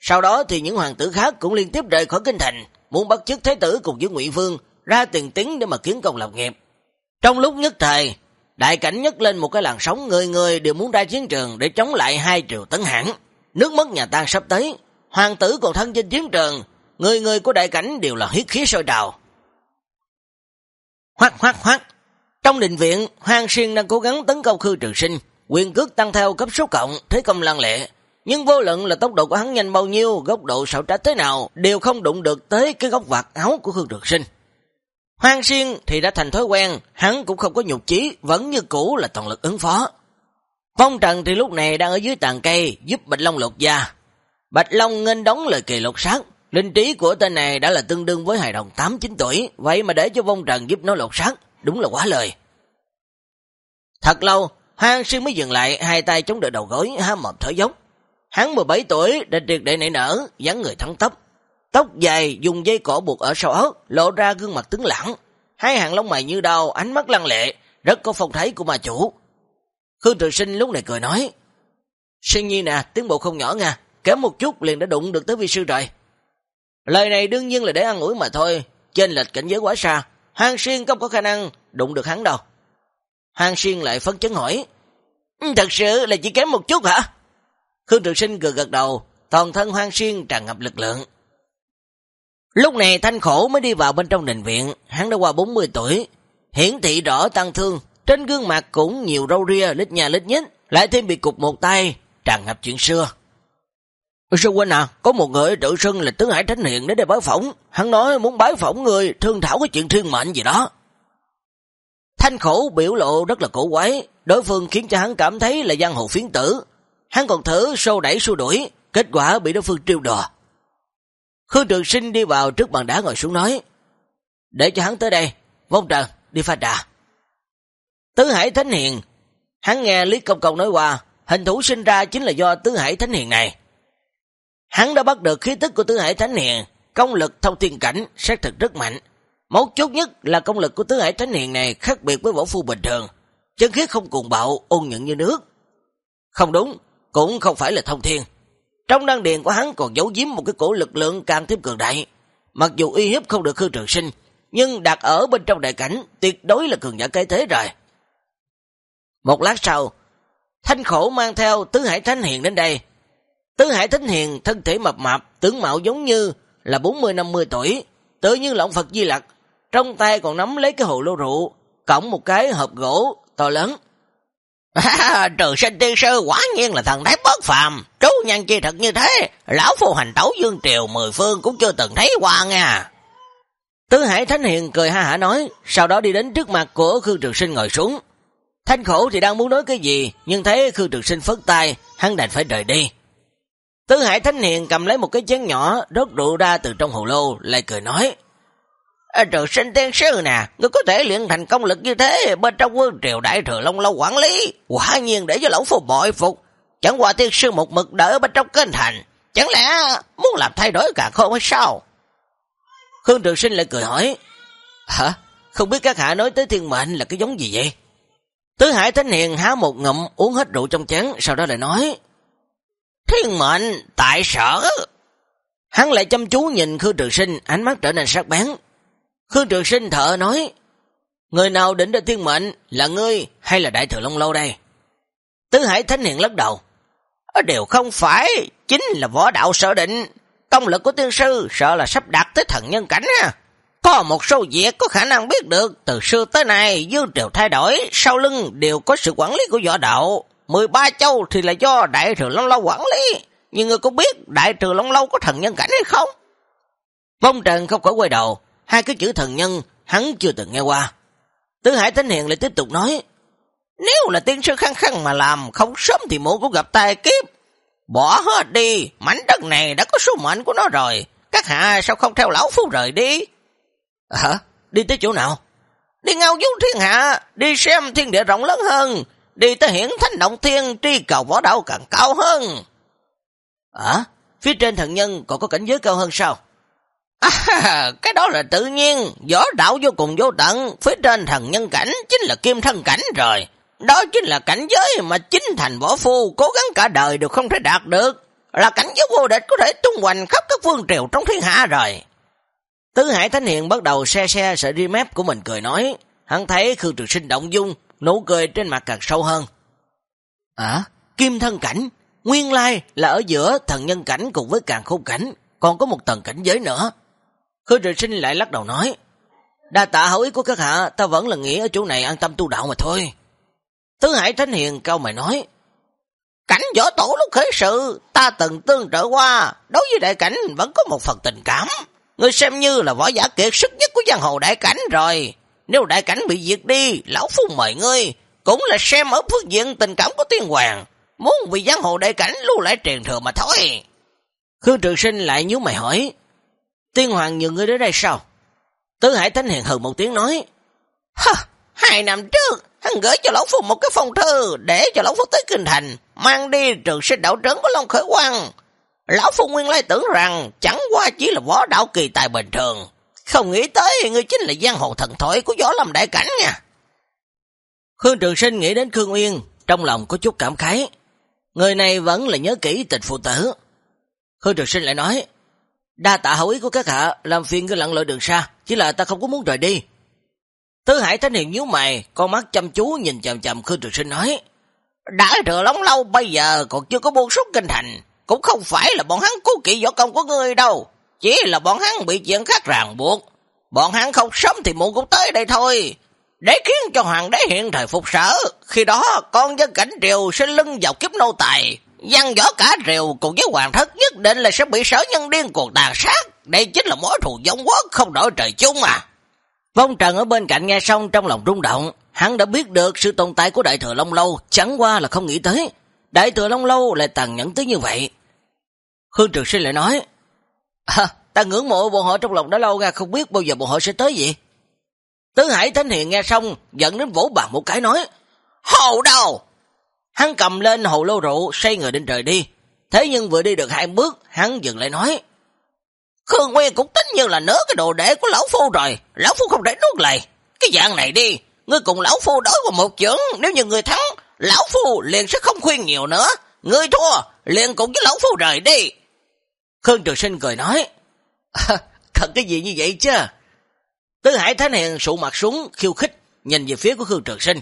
Sau đó thì những hoàng tử khác cũng liên tiếp rời khỏi kinh thành, muốn bắt chức thế tử cùng với Ngụy Vương ra tiền tiến để mà kiến công lập nghiệp. Trong lúc nhất thời, đại cảnh nhất lên một cái làn sóng người người đều muốn ra chiến trường để chống lại hai triều tấn hãng. Nước mất nhà tan sắp tới, hoàng tử còn thân trên chiến trường, người người của đại cảnh đều là huyết khí sôi trào. Hoác hoác hoác, trong đình viện, Hoàng Xuyên đang cố gắng tấn công Khư Trường Sinh, quyền cước tăng theo cấp số cộng, thế công lăng lệ. Nhưng vô luận là tốc độ của hắn nhanh bao nhiêu, góc độ xảo trá thế nào, đều không đụng được tới cái góc vạt áo của Khư Trường Sinh. Hoàng Xuyên thì đã thành thói quen, hắn cũng không có nhục chí, vẫn như cũ là toàn lực ứng phó. Phong Trần thì lúc này đang ở dưới tàn cây, giúp Bạch Long lột da. Bạch Long nghênh đóng lời kỳ lột sát, linh trí của tên này đã là tương đương với hài đồng 8-9 tuổi, vậy mà để cho vong Trần giúp nó lột sát, đúng là quá lời. Thật lâu, Hàng Sư mới dừng lại, hai tay chống đỡ đầu gối, há mồm thở dốc. Hắn 17 tuổi, đã triệt để nảy nở, dáng người thắng tóc. Tóc dài, dùng dây cổ buộc ở sau ớt, lộ ra gương mặt tướng lãng. Hai hàng lông mày như đau, ánh mắt lăng lệ, rất có phong thái của ma chủ. Khương Trường Sinh lúc này cười nói, Sinh nhi nè, tiến bộ không nhỏ nha, kém một chút liền đã đụng được tới vi sư rồi. Lời này đương nhiên là để ăn ủi mà thôi, trên lệch cảnh giới quá xa, Hàng Xuyên không có khả năng đụng được hắn đâu. Hàng Xuyên lại phấn chấn hỏi, Thật sự là chỉ kém một chút hả? Khương Trường Sinh gật gật đầu, toàn thân Hoàng Xuyên tràn ngập lực lượng. Lúc này Thanh Khổ mới đi vào bên trong đình viện, hắn đã qua 40 tuổi, hiển thị rõ tăng thương, trên gương mặt cũng nhiều râu ria, lít nhà lít nhít, lại thêm bị cục một tay, tràn ngập chuyện xưa. Sư huynh à, có một người tự xưng là tướng Hải Thánh Hiền đến đây bái phỏng, hắn nói muốn bái phỏng người, thương thảo cái chuyện thiên mệnh gì đó. Thanh khổ biểu lộ rất là cổ quái, đối phương khiến cho hắn cảm thấy là giang hồ phiến tử. Hắn còn thử sâu đẩy xua đuổi, kết quả bị đối phương triêu đò. Khương Trường Sinh đi vào trước bàn đá ngồi xuống nói, để cho hắn tới đây, vong trần, đi pha trà. Tứ Hải Thánh Hiền, hắn nghe Lý Công Công nói qua, hình thủ sinh ra chính là do Tứ Hải Thánh Hiền này. Hắn đã bắt được khí tức của Tứ Hải Thánh Hiền, công lực thông thiên cảnh, xác thực rất mạnh. Mấu chốt nhất là công lực của Tứ Hải Thánh Hiền này khác biệt với võ phu bình thường, chân khí không cuồng bạo, ôn nhận như nước. Không đúng, cũng không phải là thông thiên. Trong đăng điền của hắn còn giấu giếm một cái cổ lực lượng càng thêm cường đại. Mặc dù uy hiếp không được Khương Trường Sinh, nhưng đặt ở bên trong đại cảnh tuyệt đối là cường giả cái thế rồi. Một lát sau, Thanh Khổ mang theo Tứ Hải Thánh Hiền đến đây. Tứ Hải Thánh Hiền thân thể mập mạp, tướng mạo giống như là 40-50 tuổi, tự như lộng Phật Di Lặc, trong tay còn nắm lấy cái hồ lô rượu, cổng một cái hộp gỗ to lớn. À, trừ sinh tiên sư quả nhiên là thần thái bất phàm, trú nhân chi thật như thế, lão phu hành tấu dương triều mười phương cũng chưa từng thấy qua nha. Tứ Hải Thánh Hiền cười ha hả nói, sau đó đi đến trước mặt của Khương Trường Sinh ngồi xuống. Thanh khổ thì đang muốn nói cái gì, nhưng thấy Khương Trường Sinh phất tay, hắn đành phải rời đi. Tứ Hải Thánh Hiền cầm lấy một cái chén nhỏ, rót rượu ra từ trong hồ lô, lại cười nói. À, sinh tiên sư nè, ngươi có thể luyện thành công lực như thế bên trong quân triều đại thừa Long Lâu quản lý, quả nhiên để cho lão phu bội phục. Chẳng qua tiên sư một mực đỡ bên trong kênh thành, chẳng lẽ muốn làm thay đổi cả khôn hay sao? Khương Trường Sinh lại cười hỏi, Hả? Không biết các hạ nói tới thiên mệnh là cái giống gì vậy? Tứ Hải Thánh Hiền há một ngụm uống hết rượu trong chén, sau đó lại nói, Thiên mệnh, tại sở. Hắn lại chăm chú nhìn Khương Trường Sinh, ánh mắt trở nên sắc bén, Khương Trường Sinh thợ nói, Người nào định ra thiên mệnh là ngươi hay là đại thừa Long Lâu đây? Tứ Hải Thánh hiện lắc đầu. Ờ, đều không phải, chính là võ đạo sở định. Công lực của tiên sư sợ là sắp đạt tới thần nhân cảnh ha. Có một số việc có khả năng biết được, từ xưa tới nay dương triều thay đổi, sau lưng đều có sự quản lý của võ đạo. 13 châu thì là do đại thừa Long Lâu quản lý. Nhưng người có biết đại thừa Long Lâu có thần nhân cảnh hay không? Vong Trần không khỏi quay đầu, hai cái chữ thần nhân hắn chưa từng nghe qua. Tứ Hải Thánh Hiền lại tiếp tục nói, nếu là tiên sư khăn khăn mà làm, không sớm thì muộn cũng gặp tai kiếp. Bỏ hết đi, mảnh đất này đã có số mệnh của nó rồi. Các hạ sao không theo lão phu rời đi? Hả? Đi tới chỗ nào? Đi ngao du thiên hạ, đi xem thiên địa rộng lớn hơn, đi tới hiển thánh động thiên, truy cầu võ đạo càng cao hơn. À, phía trên thần nhân còn có cảnh giới cao hơn sao? À, cái đó là tự nhiên, võ đạo vô cùng vô tận, phía trên thần nhân cảnh chính là kim thân cảnh rồi. Đó chính là cảnh giới mà chính thành võ phu cố gắng cả đời đều không thể đạt được. Là cảnh giới vô địch có thể tung hoành khắp các phương triều trong thiên hạ rồi. Tứ Hải Thánh Hiền bắt đầu xe xe sợi ri mép của mình cười nói. hắn thấy Khương Trường Sinh động dung, nụ cười trên mặt càng sâu hơn. À, kim thân cảnh, nguyên lai là ở giữa thần nhân cảnh cùng với càng khôn cảnh, còn có một tầng cảnh giới nữa. Khương trời Sinh lại lắc đầu nói, đa tạ hậu ý của các hạ, ta vẫn là nghĩ ở chỗ này an tâm tu đạo mà thôi. Tứ Hải Thánh Hiền cao mày nói, cảnh võ tổ lúc khởi sự, ta từng tương trợ qua, đối với đại cảnh vẫn có một phần tình cảm. Ngươi xem như là võ giả kiệt sức nhất của giang hồ đại cảnh rồi. Nếu đại cảnh bị diệt đi, lão phu mời ngươi, cũng là xem ở phương diện tình cảm của tiên hoàng. Muốn vì giang hồ đại cảnh lưu lại truyền thừa mà thôi. Khương Trường Sinh lại nhú mày hỏi, tiên hoàng nhường ngươi đến đây sao? Tứ Hải Thánh Hiền hừ một tiếng nói, Hơ, hai năm trước, hắn gửi cho lão phu một cái phong thư để cho lão phu tới kinh thành, mang đi trường sinh đạo trấn của Long Khởi Quang. Lão Phu Nguyên lai tưởng rằng chẳng qua chỉ là võ đạo kỳ tài bình thường. Không nghĩ tới ngươi chính là giang hồ thần thoại của võ lâm đại cảnh nha. Khương Trường Sinh nghĩ đến Khương Uyên, trong lòng có chút cảm khái. Người này vẫn là nhớ kỹ tình phụ tử. Khương Trường Sinh lại nói, đa tạ hậu ý của các hạ, làm phiền ngươi lặn lội đường xa, chỉ là ta không có muốn rời đi. Tứ Hải Thánh Hiền nhíu mày, con mắt chăm chú nhìn chầm chầm Khương Trường Sinh nói, đã rửa lóng lâu bây giờ còn chưa có buôn súc kinh thành, cũng không phải là bọn hắn cố kỵ võ công của ngươi đâu, chỉ là bọn hắn bị chuyện khác ràng buộc. Bọn hắn không sớm thì muộn cũng tới đây thôi, để khiến cho hoàng đế hiện thời phục sở. Khi đó, con dân cảnh triều sẽ lưng vào kiếp nô tài, văn võ cả triều cùng với hoàng thất nhất định là sẽ bị sở nhân điên cuộc tàn sát. Đây chính là mối thù giống quốc không đổi trời chung mà. Vong Trần ở bên cạnh nghe xong trong lòng rung động, hắn đã biết được sự tồn tại của Đại Thừa Long Lâu, chẳng qua là không nghĩ tới. Đại Thừa Long Lâu lại tàn nhẫn tới như vậy. Khương Trường Sinh lại nói, à, ta ngưỡng mộ bọn họ trong lòng đã lâu ra không biết bao giờ bọn họ sẽ tới gì. Tứ Hải Thánh Hiền nghe xong, giận đến vỗ bàn một cái nói, Hồ đâu? Hắn cầm lên hồ lô rượu, xây người đến trời đi. Thế nhưng vừa đi được hai bước, hắn dừng lại nói, Khương Nguyên cũng tính như là nớ cái đồ đệ của Lão Phu rồi, Lão Phu không thể nuốt lại Cái dạng này đi, ngươi cùng Lão Phu đối vào một chưởng, nếu như người thắng, Lão Phu liền sẽ không khuyên nhiều nữa. Ngươi thua, liền cùng với Lão Phu rời đi. Khương Trường Sinh cười nói, à, Thật cái gì như vậy chứ? Tứ Hải Thánh Hiền sụ mặt xuống, khiêu khích, nhìn về phía của Khương Trường Sinh.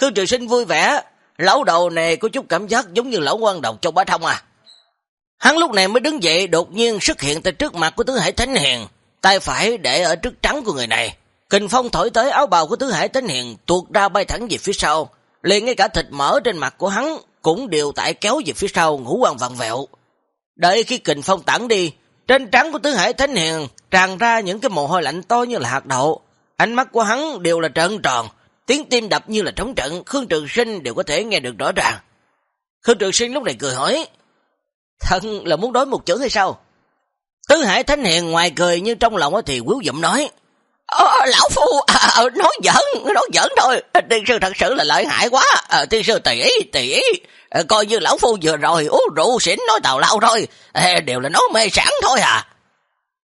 Khương Trường Sinh vui vẻ, lão đầu này có chút cảm giác giống như lão quan đồng trong bá thông à. Hắn lúc này mới đứng dậy đột nhiên xuất hiện tại trước mặt của Tứ Hải Thánh Hiền, tay phải để ở trước trắng của người này. Kình phong thổi tới áo bào của Tứ Hải Thánh Hiền tuột ra bay thẳng về phía sau, liền ngay cả thịt mỡ trên mặt của hắn cũng đều tại kéo về phía sau ngủ quan vặn vẹo. Đợi khi kình phong tản đi, trên trắng của Tứ Hải Thánh Hiền tràn ra những cái mồ hôi lạnh to như là hạt đậu. Ánh mắt của hắn đều là trợn tròn, tiếng tim đập như là trống trận, Khương Trường Sinh đều có thể nghe được rõ ràng. Khương Trường Sinh lúc này cười hỏi, thân là muốn đối một chữ hay sao? Tứ Hải Thánh Hiền ngoài cười nhưng trong lòng thì quý dụm nói, Ờ, lão phu à, à, nói giỡn, nói giỡn thôi. Tiên sư thật sự là lợi hại quá. Ờ, à, tiên sư tỷ ý, tỷ ý. À, coi như lão phu vừa rồi uống rượu xỉn nói tào lao thôi. À, đều là nói mê sản thôi à.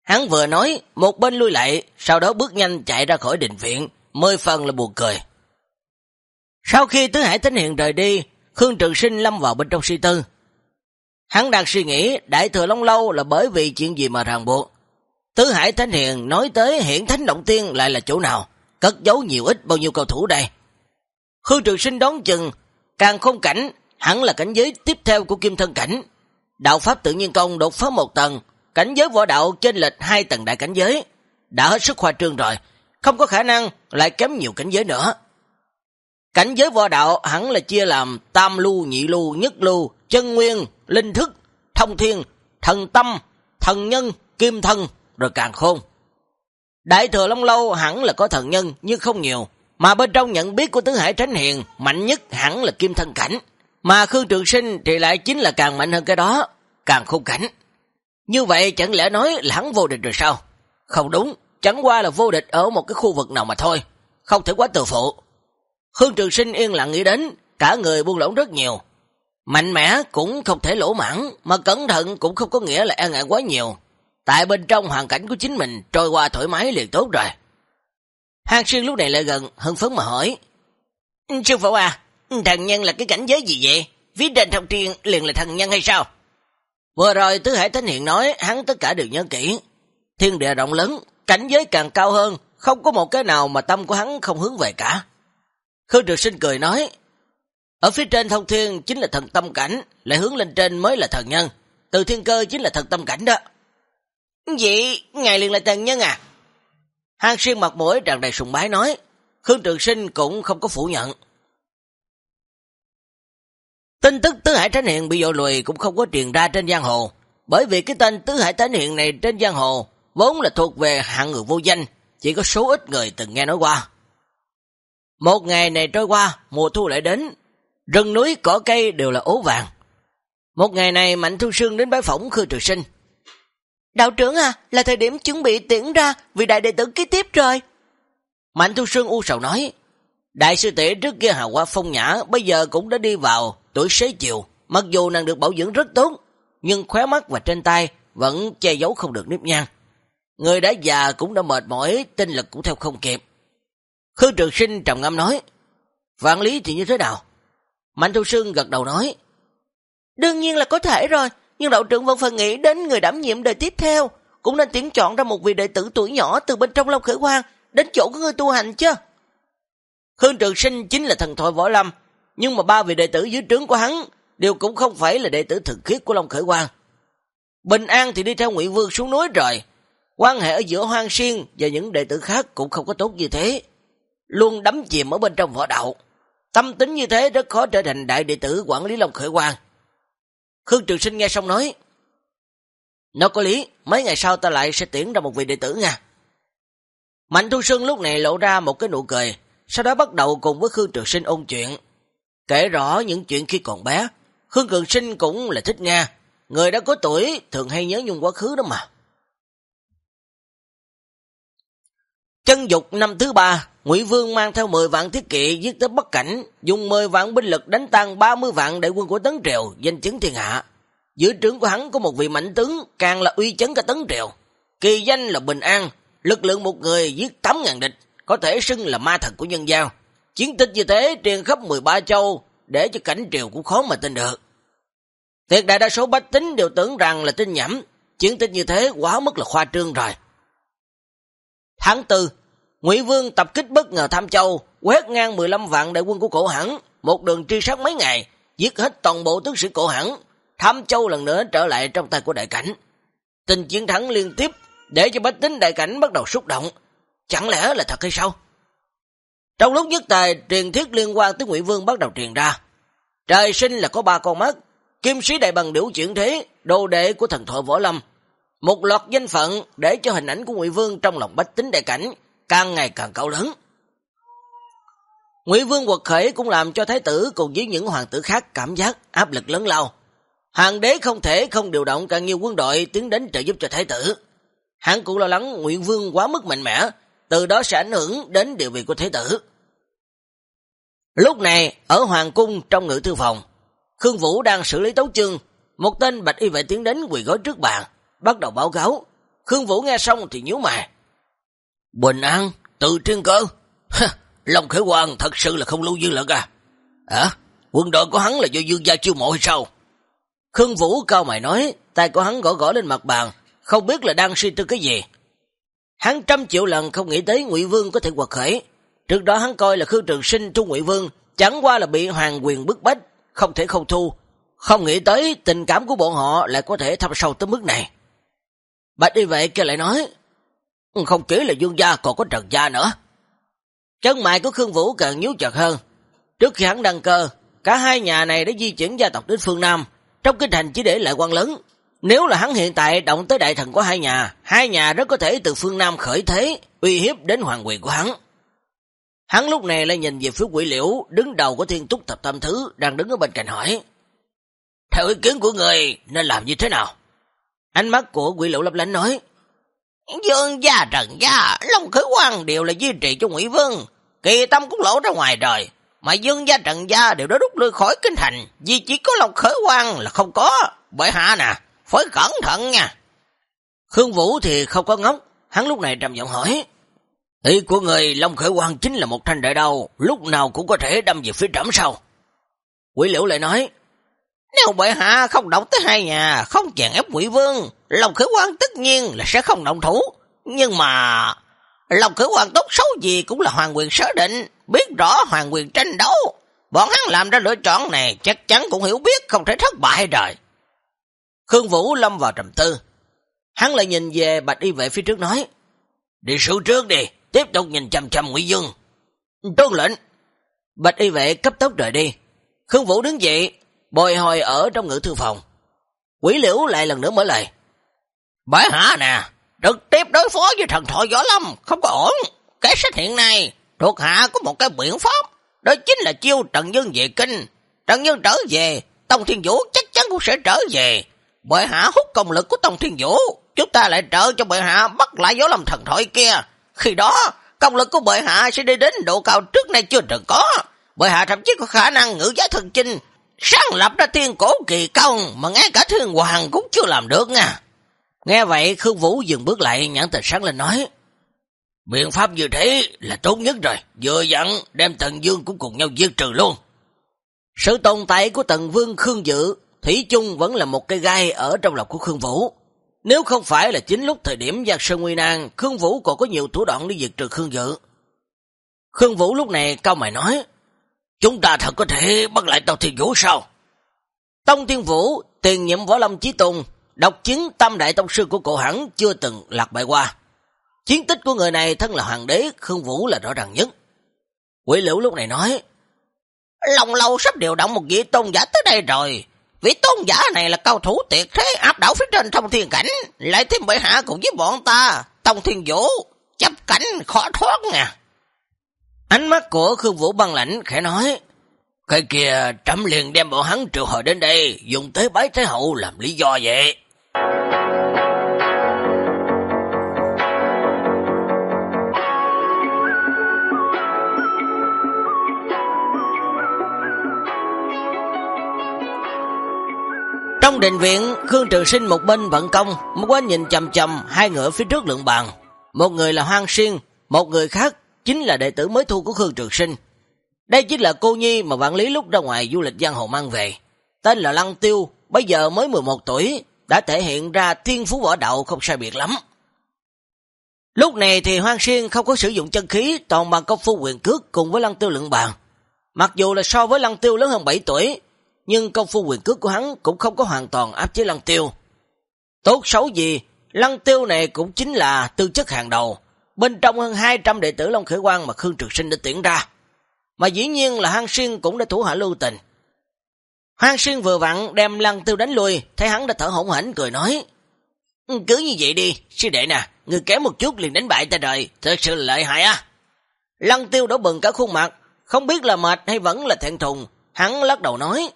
Hắn vừa nói, một bên lui lại, sau đó bước nhanh chạy ra khỏi đình viện, mười phần là buồn cười. Sau khi Tứ Hải tinh Hiền rời đi, Khương Trường Sinh lâm vào bên trong suy tư. Hắn đang suy nghĩ Đại Thừa Long Lâu là bởi vì chuyện gì mà ràng buộc. Tứ Hải Thánh Hiền nói tới hiện Thánh Động Tiên lại là chỗ nào, cất giấu nhiều ít bao nhiêu cầu thủ đây. Khương Trường Sinh đón chừng, càng không cảnh, hẳn là cảnh giới tiếp theo của Kim Thân Cảnh. Đạo Pháp tự nhiên công đột phá một tầng, cảnh giới võ đạo trên lệch hai tầng đại cảnh giới. Đã hết sức khoa trương rồi, không có khả năng lại kém nhiều cảnh giới nữa. Cảnh giới võ đạo hẳn là chia làm tam lưu, nhị lưu, nhất lưu, chân nguyên, linh thức, thông thiên, thần tâm, thần nhân, kim thân, rồi càng khôn. Đại thừa Long Lâu hẳn là có thần nhân nhưng không nhiều, mà bên trong nhận biết của Tứ Hải Tránh Hiền mạnh nhất hẳn là kim thân cảnh, mà Khương Trường Sinh thì lại chính là càng mạnh hơn cái đó, càng khôn cảnh. Như vậy chẳng lẽ nói là hắn vô địch rồi sao? Không đúng, chẳng qua là vô địch ở một cái khu vực nào mà thôi, không thể quá tự phụ. Khương Trường Sinh yên lặng nghĩ đến, cả người buông lỏng rất nhiều. Mạnh mẽ cũng không thể lỗ mãn, mà cẩn thận cũng không có nghĩa là e ngại quá nhiều. Tại bên trong hoàn cảnh của chính mình trôi qua thoải mái liền tốt rồi. Hàng xuyên lúc này lại gần, hưng phấn mà hỏi. Sư phụ à, thần nhân là cái cảnh giới gì vậy? Phía trên thông thiên liền là thần nhân hay sao? Vừa rồi Tứ Hải Thánh Hiện nói hắn tất cả đều nhớ kỹ. Thiên địa rộng lớn, cảnh giới càng cao hơn, không có một cái nào mà tâm của hắn không hướng về cả. Khương Trực Sinh cười nói, ở phía trên thông thiên chính là thần tâm cảnh, lại hướng lên trên mới là thần nhân. Từ thiên cơ chính là thần tâm cảnh đó. Vậy, ngài liền là thần nhân à? Hàng xuyên mặt mũi tràn đầy sùng bái nói, Khương Trường Sinh cũng không có phủ nhận. Tin tức Tứ Hải thánh Hiện bị dội lùi cũng không có truyền ra trên giang hồ, bởi vì cái tên Tứ Hải thánh Hiện này trên giang hồ vốn là thuộc về hạng người vô danh, chỉ có số ít người từng nghe nói qua. Một ngày này trôi qua, mùa thu lại đến, rừng núi cỏ cây đều là ố vàng. Một ngày này Mạnh Thu Sương đến bái phỏng Khương Trường Sinh. Đạo trưởng à, là thời điểm chuẩn bị tiễn ra vì đại đệ tử kế tiếp rồi. Mạnh Thu Sương u sầu nói, đại sư tỷ trước kia hào hoa phong nhã, bây giờ cũng đã đi vào tuổi xế chiều, mặc dù nàng được bảo dưỡng rất tốt, nhưng khóe mắt và trên tay vẫn che giấu không được nếp nhang. Người đã già cũng đã mệt mỏi, tinh lực cũng theo không kịp. Khương Trường Sinh trầm ngâm nói, vạn lý thì như thế nào? Mạnh Thu Sương gật đầu nói, đương nhiên là có thể rồi, nhưng đạo trưởng vẫn phải nghĩ đến người đảm nhiệm đời tiếp theo, cũng nên tuyển chọn ra một vị đệ tử tuổi nhỏ từ bên trong Long Khởi Quang đến chỗ của người tu hành chứ. Khương Trường Sinh chính là thần thoại võ lâm, nhưng mà ba vị đệ tử dưới trướng của hắn đều cũng không phải là đệ tử thực khiết của Long Khởi Quang. Bình An thì đi theo Ngụy Vương xuống núi rồi, quan hệ ở giữa Hoang Xuyên và những đệ tử khác cũng không có tốt như thế, luôn đắm chìm ở bên trong võ đạo. Tâm tính như thế rất khó trở thành đại đệ tử quản lý Long Khởi Quang. Khương Trường Sinh nghe xong nói, Nó có lý, mấy ngày sau ta lại sẽ tiễn ra một vị đệ tử nha. Mạnh Thu Sơn lúc này lộ ra một cái nụ cười, sau đó bắt đầu cùng với Khương Trường Sinh ôn chuyện. Kể rõ những chuyện khi còn bé, Khương Trường Sinh cũng là thích nghe, người đã có tuổi thường hay nhớ nhung quá khứ đó mà. Chân dục năm thứ ba, Ngụy Vương mang theo 10 vạn thiết kỵ giết tới Bắc Cảnh, dùng 10 vạn binh lực đánh tan 30 vạn đại quân của Tấn Triều, danh chứng thiên hạ. Dưới trưởng của hắn có một vị mạnh tướng, càng là uy chấn cả Tấn Triều. Kỳ danh là Bình An, lực lượng một người giết 8.000 địch, có thể xưng là ma thần của nhân giao. Chiến tích như thế truyền khắp 13 châu, để cho cảnh triều cũng khó mà tin được. Tuyệt đại đa số bách tính đều tưởng rằng là tin nhẩm, chiến tích như thế quá mức là khoa trương rồi. Tháng 4, Ngụy Vương tập kích bất ngờ Tham Châu, quét ngang 15 vạn đại quân của cổ hẳn, một đường truy sát mấy ngày, giết hết toàn bộ tướng sĩ cổ hẳn. Tham Châu lần nữa trở lại trong tay của đại cảnh. Tình chiến thắng liên tiếp để cho bách tính đại cảnh bắt đầu xúc động. Chẳng lẽ là thật hay sao? Trong lúc nhất tài, truyền thiết liên quan tới Ngụy Vương bắt đầu truyền ra. Trời sinh là có ba con mắt, kim sĩ đại bằng điểu chuyển thế, đồ đệ của thần thoại võ lâm. Một loạt danh phận để cho hình ảnh của Ngụy Vương trong lòng bách tính đại cảnh càng ngày càng cao lớn. Ngụy Vương quật khởi cũng làm cho thái tử cùng với những hoàng tử khác cảm giác áp lực lớn lao. Hoàng đế không thể không điều động càng nhiều quân đội tiến đến trợ giúp cho thái tử. Hắn cũng lo lắng Ngụy Vương quá mức mạnh mẽ, từ đó sẽ ảnh hưởng đến địa vị của thái tử. Lúc này, ở Hoàng cung trong ngự thư phòng, Khương Vũ đang xử lý tấu chương, một tên bạch y vệ tiến đến quỳ gối trước bàn, bắt đầu báo cáo. Khương Vũ nghe xong thì nhíu mày. Bình an, từ trên cơ. Long Khởi Hoàng thật sự là không lưu dư lực à. Hả? quân đội của hắn là do dương gia chiêu mộ hay sao? Khương Vũ cao mày nói, tay của hắn gõ gõ lên mặt bàn, không biết là đang suy tư cái gì. Hắn trăm triệu lần không nghĩ tới Ngụy Vương có thể quật khởi. Trước đó hắn coi là Khương Trường Sinh trung Ngụy Vương, chẳng qua là bị hoàng quyền bức bách, không thể không thu. Không nghĩ tới tình cảm của bọn họ lại có thể thâm sâu tới mức này. Bạch đi vệ kia lại nói, không chỉ là dương gia còn có trần gia nữa. Chân mại của Khương Vũ càng nhú chặt hơn. Trước khi hắn đăng cơ, cả hai nhà này đã di chuyển gia tộc đến phương Nam, trong kinh thành chỉ để lại quan lớn. Nếu là hắn hiện tại động tới đại thần của hai nhà, hai nhà rất có thể từ phương Nam khởi thế, uy hiếp đến hoàng quyền của hắn. Hắn lúc này lại nhìn về phía quỷ liễu, đứng đầu của thiên túc thập tam thứ, đang đứng ở bên cạnh hỏi. Theo ý kiến của người, nên làm như thế nào? Ánh mắt của quỷ liễu lấp lánh nói. Dương gia trần gia, Long khứ Quang đều là duy trì cho Ngụy Vương, kỳ tâm cũng lỗ ra ngoài rồi, mà Dương gia trần gia đều đã rút lui khỏi kinh thành, vì chỉ có Long Khởi Quang là không có, bởi hạ nè, phải cẩn thận nha. Khương Vũ thì không có ngốc, hắn lúc này trầm giọng hỏi, Ý của người Long Khởi Quang chính là một thanh đại đầu lúc nào cũng có thể đâm về phía trẫm sau. Quỷ liễu lại nói, nếu bệ hạ không động tới hai nhà, không chèn ép quỷ vương, lòng Khởi quan tất nhiên là sẽ không động thủ. Nhưng mà, Lòng khử quan tốt xấu gì cũng là hoàng quyền sở định, biết rõ hoàng quyền tranh đấu. Bọn hắn làm ra lựa chọn này chắc chắn cũng hiểu biết không thể thất bại rồi. Khương Vũ lâm vào trầm tư. Hắn lại nhìn về bạch y vệ phía trước nói. Đi sự trước đi, tiếp tục nhìn chăm chăm Nguyễn Dương. Tuân lệnh. Bạch y vệ cấp tốc rời đi. Khương Vũ đứng dậy, bồi hồi ở trong ngữ thư phòng. Quỷ liễu lại lần nữa mở lời. Bởi hả nè, trực tiếp đối phó với thần thọ võ lâm, không có ổn. Cái sách hiện nay, thuộc hạ có một cái biện pháp, đó chính là chiêu Trần Dương về kinh. Trần Dương trở về, Tông Thiên Vũ chắc chắn cũng sẽ trở về. Bởi hạ hút công lực của Tông Thiên Vũ, chúng ta lại trợ cho bệ hạ bắt lại võ lâm thần thoại kia. Khi đó, công lực của bệ hạ sẽ đi đến độ cao trước nay chưa từng có. Bệ hạ thậm chí có khả năng ngữ giá thần chinh, sáng lập ra tiên cổ kỳ công mà ngay cả thiên hoàng cũng chưa làm được nha. Nghe vậy, Khương Vũ dừng bước lại, nhãn tình sáng lên nói, Biện pháp như thế là tốt nhất rồi, Vừa dặn đem Tần Dương cũng cùng nhau giết trừ luôn. Sự tồn tại của Tần Vương Khương Dự, Thủy chung vẫn là một cây gai ở trong lòng của Khương Vũ. Nếu không phải là chính lúc thời điểm Giang Sơn Nguy Nan, Khương Vũ còn có nhiều thủ đoạn đi diệt trừ Khương Dự. Khương Vũ lúc này cao mày nói Chúng ta thật có thể bắt lại Tàu Thiên Vũ sao? Tông Thiên Vũ, tiền nhiệm Võ Lâm Chí Tùng Độc chiến tam đại tông sư của cổ hẳn chưa từng lạc bại qua. Chiến tích của người này thân là hoàng đế, Khương Vũ là rõ ràng nhất. Quỷ liễu lúc này nói, Lòng lâu sắp điều động một vị tôn giả tới đây rồi. Vị tôn giả này là cao thủ tuyệt thế áp đảo phía trên thông thiên cảnh. Lại thêm bệ hạ cùng với bọn ta, tông thiên vũ, chấp cảnh khó thoát nha. Ánh mắt của Khương Vũ băng lãnh khẽ nói, Cái kia trẫm liền đem bọn hắn triệu hồi đến đây, dùng tế bái thế hậu làm lý do vậy. Trong đình viện, Khương Trường Sinh một bên vận công, một quá nhìn chầm chầm hai ngựa phía trước lượng bàn. Một người là Hoang Xuyên, một người khác chính là đệ tử mới thu của Khương Trường Sinh. Đây chính là cô Nhi mà vạn lý lúc ra ngoài du lịch giang hồ mang về. Tên là Lăng Tiêu, bây giờ mới 11 tuổi, đã thể hiện ra thiên phú võ đạo không sai biệt lắm. Lúc này thì Hoang Xuyên không có sử dụng chân khí, toàn bằng công phu quyền cước cùng với Lăng Tiêu lượng bàn. Mặc dù là so với Lăng Tiêu lớn hơn 7 tuổi, nhưng công phu quyền cước của hắn cũng không có hoàn toàn áp chế Lăng Tiêu. Tốt xấu gì, Lăng Tiêu này cũng chính là tư chất hàng đầu, bên trong hơn 200 đệ tử Long Khởi Quang mà Khương Trực Sinh đã tuyển ra. Mà dĩ nhiên là Hang Xuyên cũng đã thủ hạ lưu tình. Hang Xuyên vừa vặn đem Lăng Tiêu đánh lui, thấy hắn đã thở hổn hển cười nói, ừ, cứ như vậy đi, sư đệ nè, người kém một chút liền đánh bại ta rồi, thật sự là lợi hại á. Lăng Tiêu đổ bừng cả khuôn mặt, không biết là mệt hay vẫn là thẹn thùng, hắn lắc đầu nói,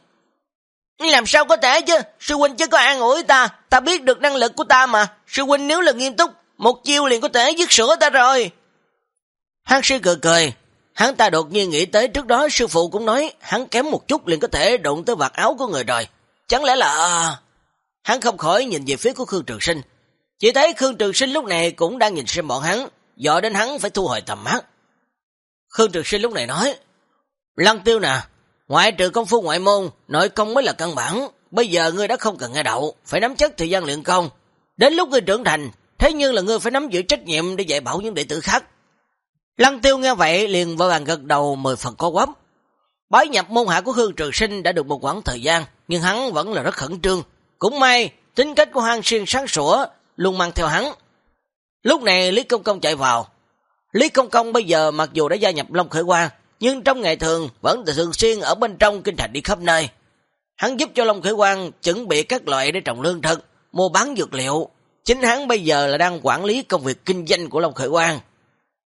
làm sao có thể chứ, sư huynh chứ có an ủi ta, ta biết được năng lực của ta mà, sư huynh nếu là nghiêm túc, một chiêu liền có thể dứt sửa ta rồi. Hán sư cười cười, hắn ta đột nhiên nghĩ tới trước đó sư phụ cũng nói hắn kém một chút liền có thể đụng tới vạt áo của người rồi. Chẳng lẽ là... À? Hắn không khỏi nhìn về phía của Khương Trường Sinh. Chỉ thấy Khương Trường Sinh lúc này cũng đang nhìn xem bọn hắn, dọ đến hắn phải thu hồi tầm mắt. Khương Trường Sinh lúc này nói, Lăng tiêu nè, ngoại trừ công phu ngoại môn, nội công mới là căn bản. Bây giờ ngươi đã không cần nghe đậu, phải nắm chắc thời gian luyện công. Đến lúc ngươi trưởng thành, thế nhưng là ngươi phải nắm giữ trách nhiệm để dạy bảo những đệ tử khác. Lăng tiêu nghe vậy liền vội vàng gật đầu mười phần có quắp. Bái nhập môn hạ của Hương Trường Sinh đã được một khoảng thời gian, nhưng hắn vẫn là rất khẩn trương. Cũng may, tính cách của Hang Xuyên sáng sủa, luôn mang theo hắn. Lúc này Lý Công Công chạy vào. Lý Công Công bây giờ mặc dù đã gia nhập Long Khởi Quang, nhưng trong ngày thường vẫn thường xuyên ở bên trong kinh thành đi khắp nơi. Hắn giúp cho Long Khởi Quang chuẩn bị các loại để trồng lương thực, mua bán dược liệu. Chính hắn bây giờ là đang quản lý công việc kinh doanh của Long Khởi Quang.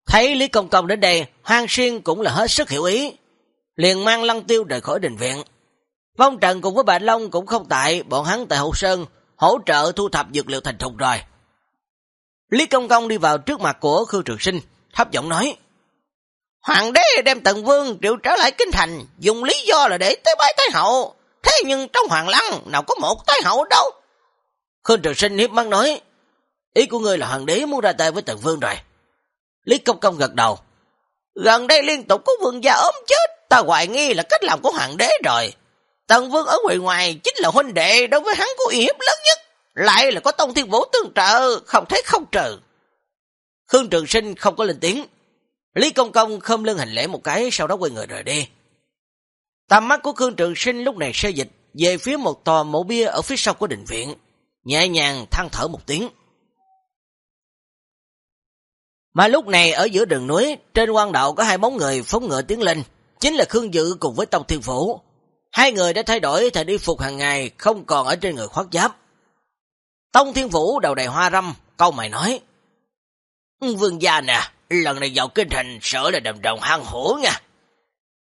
Thấy Lý Công Công đến đây, Hoang Xuyên cũng là hết sức hiểu ý. Liền mang lăng tiêu rời khỏi đình viện. Vong Trần cùng với Bạch Long cũng không tại, bọn hắn tại Hậu Sơn, hỗ trợ thu thập dược liệu thành thục rồi. Lý Công Công đi vào trước mặt của Khương Trường Sinh, thấp giọng nói, Hoàng đế đem Tần Vương triệu trở lại kinh thành, dùng lý do là để tới bái Thái Hậu. Thế nhưng trong Hoàng Lăng nào có một Thái Hậu đâu. Khương Trường Sinh hiếp mắt nói, ý của ngươi là Hoàng đế muốn ra tay với Tần Vương rồi. Lý Công Công gật đầu. Gần đây liên tục có vương gia ốm chết, ta hoài nghi là cách làm của hoàng đế rồi. Tần Vương ở ngoài ngoài chính là huynh đệ đối với hắn của y hiếp lớn nhất, lại là có Tông Thiên Vũ tương trợ, không thấy không trừ. Khương Trường Sinh không có lên tiếng. Lý Công Công khom lưng hành lễ một cái, sau đó quay người rời đi. Tầm mắt của Khương Trường Sinh lúc này xe dịch về phía một tòa mộ bia ở phía sau của đình viện, nhẹ nhàng than thở một tiếng. Mà lúc này ở giữa đường núi, trên quan đạo có hai bóng người phóng ngựa tiến lên, chính là Khương Dự cùng với Tông Thiên Phủ. Hai người đã thay đổi thời đi phục hàng ngày, không còn ở trên người khoác giáp. Tông Thiên Phủ đầu đầy hoa râm, câu mày nói. Vương gia nè, lần này vào kinh thành sợ là đầm đồng hăng hổ nha.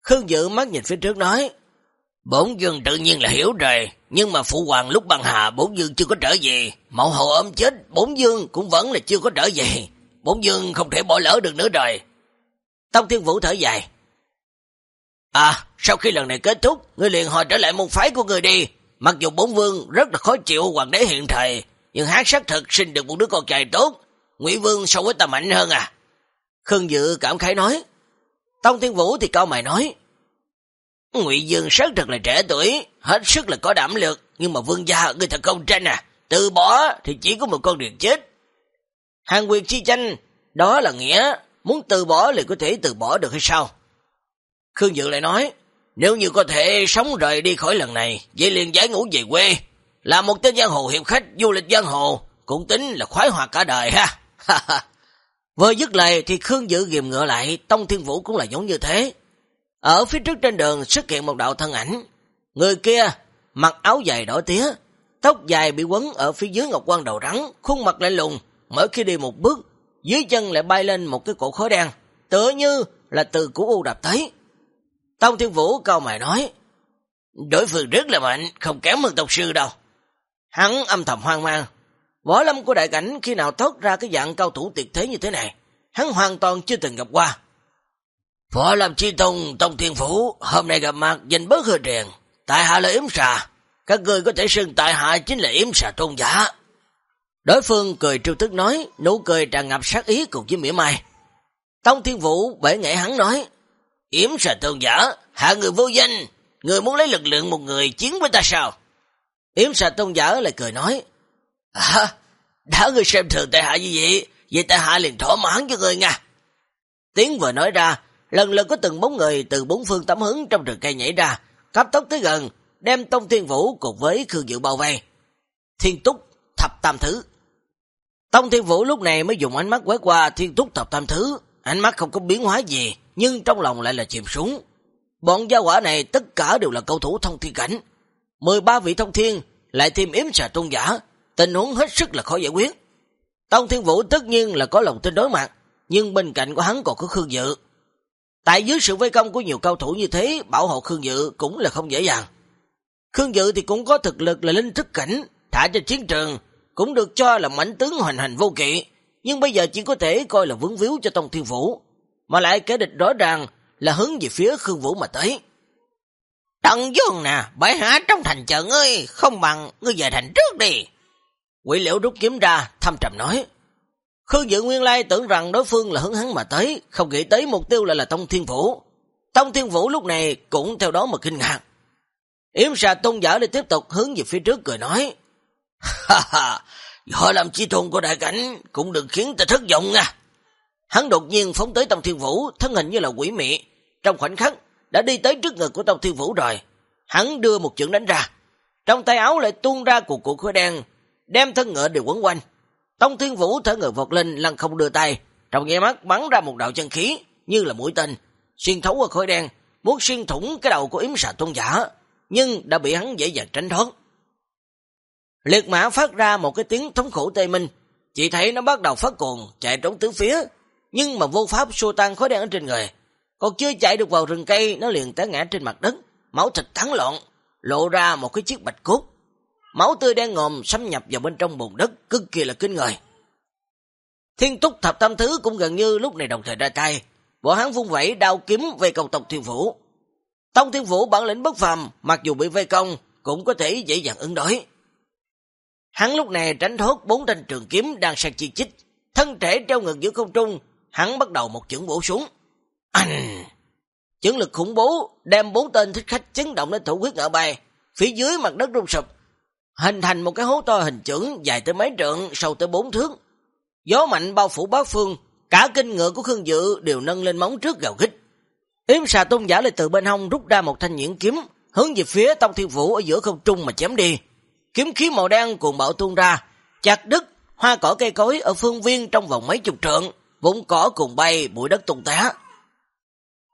Khương Dự mắt nhìn phía trước nói. Bổn dương tự nhiên là hiểu rồi, nhưng mà phụ hoàng lúc băng hà bổn dương chưa có trở về. mẫu hậu ấm chết, bổn dương cũng vẫn là chưa có trở về. Bổn dương không thể bỏ lỡ được nữa rồi. Tông Thiên Vũ thở dài. À, sau khi lần này kết thúc, ngươi liền hồi trở lại môn phái của ngươi đi. Mặc dù bổn vương rất là khó chịu hoàng đế hiện thời, nhưng hát xác thực sinh được một đứa con trai tốt. Ngụy Vương so với ta mạnh hơn à. Khương Dự cảm khái nói. Tông Thiên Vũ thì cao mày nói. Ngụy Dương rất thật là trẻ tuổi, hết sức là có đảm lực, nhưng mà vương gia người thật không tranh à, từ bỏ thì chỉ có một con đường chết. Hàng quyền chi tranh, đó là nghĩa, muốn từ bỏ thì có thể từ bỏ được hay sao? Khương Dự lại nói, nếu như có thể sống rời đi khỏi lần này, vậy liền giải ngũ về quê, là một tên giang hồ hiệp khách du lịch giang hồ, cũng tính là khoái hoạt cả đời ha. Vừa dứt lời thì Khương Dự ghiềm ngựa lại, Tông Thiên Vũ cũng là giống như thế. Ở phía trước trên đường xuất hiện một đạo thân ảnh. Người kia mặc áo dài đỏ tía, tóc dài bị quấn ở phía dưới ngọc quan đầu rắn, khuôn mặt lại lùng, mỗi khi đi một bước, dưới chân lại bay lên một cái cổ khói đen, tựa như là từ củ U đạp tới. Tông Thiên Vũ cao mày nói, đối phương rất là mạnh, không kém hơn tộc sư đâu. Hắn âm thầm hoang mang, võ lâm của đại cảnh khi nào thoát ra cái dạng cao thủ tuyệt thế như thế này, hắn hoàn toàn chưa từng gặp qua. Võ Lâm Chi Tông, Tông Thiên vũ hôm nay gặp mặt danh bớt hơi rèn, tại hạ là yếm xà, các người có thể xưng tại hạ chính là yếm xà tôn giả. Đối phương cười trêu tức nói, nụ cười tràn ngập sát ý cùng với mỉa mai. Tông Thiên Vũ bể nghệ hắn nói, yếm sợ tôn giả, hạ người vô danh, người muốn lấy lực lượng một người chiến với ta sao? Yếm sợ tôn giả lại cười nói, À, đã người xem thường tại hạ như vậy, vậy tại hạ liền thỏa mãn cho người nha. Tiếng vừa nói ra, lần lượt có từng bóng người từ bốn phương tấm hướng trong rừng cây nhảy ra, cấp tốc tới gần, đem Tông Thiên Vũ cùng với Khương Dự bao vây. Thiên Túc thập tam thứ. Tông Thiên Vũ lúc này mới dùng ánh mắt quét qua Thiên Túc thập tam thứ, ánh mắt không có biến hóa gì, nhưng trong lòng lại là chìm xuống. Bọn gia quả này tất cả đều là cầu thủ thông thiên cảnh. 13 vị thông thiên, lại thêm yếm xà tôn giả, tình huống hết sức là khó giải quyết. Tông Thiên Vũ tất nhiên là có lòng tin đối mặt, nhưng bên cạnh của hắn còn có Khương Dự. Tại dưới sự vây công của nhiều cao thủ như thế, bảo hộ Khương Dự cũng là không dễ dàng. Khương Dự thì cũng có thực lực là linh thức cảnh, thả trên chiến trường, cũng được cho là mảnh tướng hoành hành vô kỵ, nhưng bây giờ chỉ có thể coi là vướng víu cho Tông Thiên Vũ, mà lại kẻ địch rõ ràng là hướng về phía Khương Vũ mà tới. Tận dương nè, bãi hạ trong thành trận ơi, không bằng ngươi về thành trước đi. Quỷ liễu rút kiếm ra, thăm trầm nói. Khương Dự Nguyên Lai tưởng rằng đối phương là hướng hắn mà tới, không nghĩ tới mục tiêu lại là Tông Thiên Vũ. Tông Thiên Vũ lúc này cũng theo đó mà kinh ngạc. Yếm xà tôn giả để tiếp tục hướng về phía trước cười nói. Ha ha, họ làm chi thôn của đại cảnh cũng đừng khiến ta thất vọng nha. Hắn đột nhiên phóng tới Tông Thiên Vũ, thân hình như là quỷ mị. Trong khoảnh khắc, đã đi tới trước ngực của Tông Thiên Vũ rồi. Hắn đưa một chưởng đánh ra. Trong tay áo lại tuôn ra cuộc cuộc khói đen, đem thân ngựa đều quấn quanh. Tông Thiên Vũ thở ngựa vọt lên, lăn không đưa tay, trong nghe mắt bắn ra một đạo chân khí, như là mũi tên, xuyên thấu qua khói đen, muốn xuyên thủng cái đầu của yếm xà tôn giả, nhưng đã bị hắn dễ dàng tránh thoát. Liệt mã phát ra một cái tiếng thống khổ tê minh, chỉ thấy nó bắt đầu phát cuồng, chạy trốn tứ phía, nhưng mà vô pháp xô tan khói đen ở trên người. Còn chưa chạy được vào rừng cây, nó liền té ngã trên mặt đất, máu thịt thắng loạn, lộ ra một cái chiếc bạch cốt. Máu tươi đen ngòm xâm nhập vào bên trong bùn đất, cực kỳ là kinh người. Thiên túc thập tam thứ cũng gần như lúc này đồng thời ra tay. bọn hắn vung vẫy đao kiếm về cầu tộc thiên vũ. Tông thiên vũ bản lĩnh bất phàm, mặc dù bị vây công, cũng có thể dễ dàng ứng đối. Hắn lúc này tránh thốt bốn thanh trường kiếm đang sang chi chích, thân thể treo ngực giữa không trung, hắn bắt đầu một chưởng bổ xuống. Anh! Chưởng lực khủng bố, đem bốn tên thích khách chấn động đến thủ huyết ngỡ bay, phía dưới mặt đất rung sụp, hình thành một cái hố to hình chưởng dài tới mấy trượng, sâu tới bốn thước. Gió mạnh bao phủ bát phương, Cả kinh ngựa của Khương Dự đều nâng lên móng trước gào khích. Yếm xà tôn giả lại từ bên hông rút ra một thanh nhuyễn kiếm, hướng về phía Tông Thiên Vũ ở giữa không trung mà chém đi. Kiếm khí màu đen cuồng bạo tuôn ra, chặt đứt hoa cỏ cây cối ở phương viên trong vòng mấy chục trượng, vụn cỏ cùng bay, bụi đất tung té.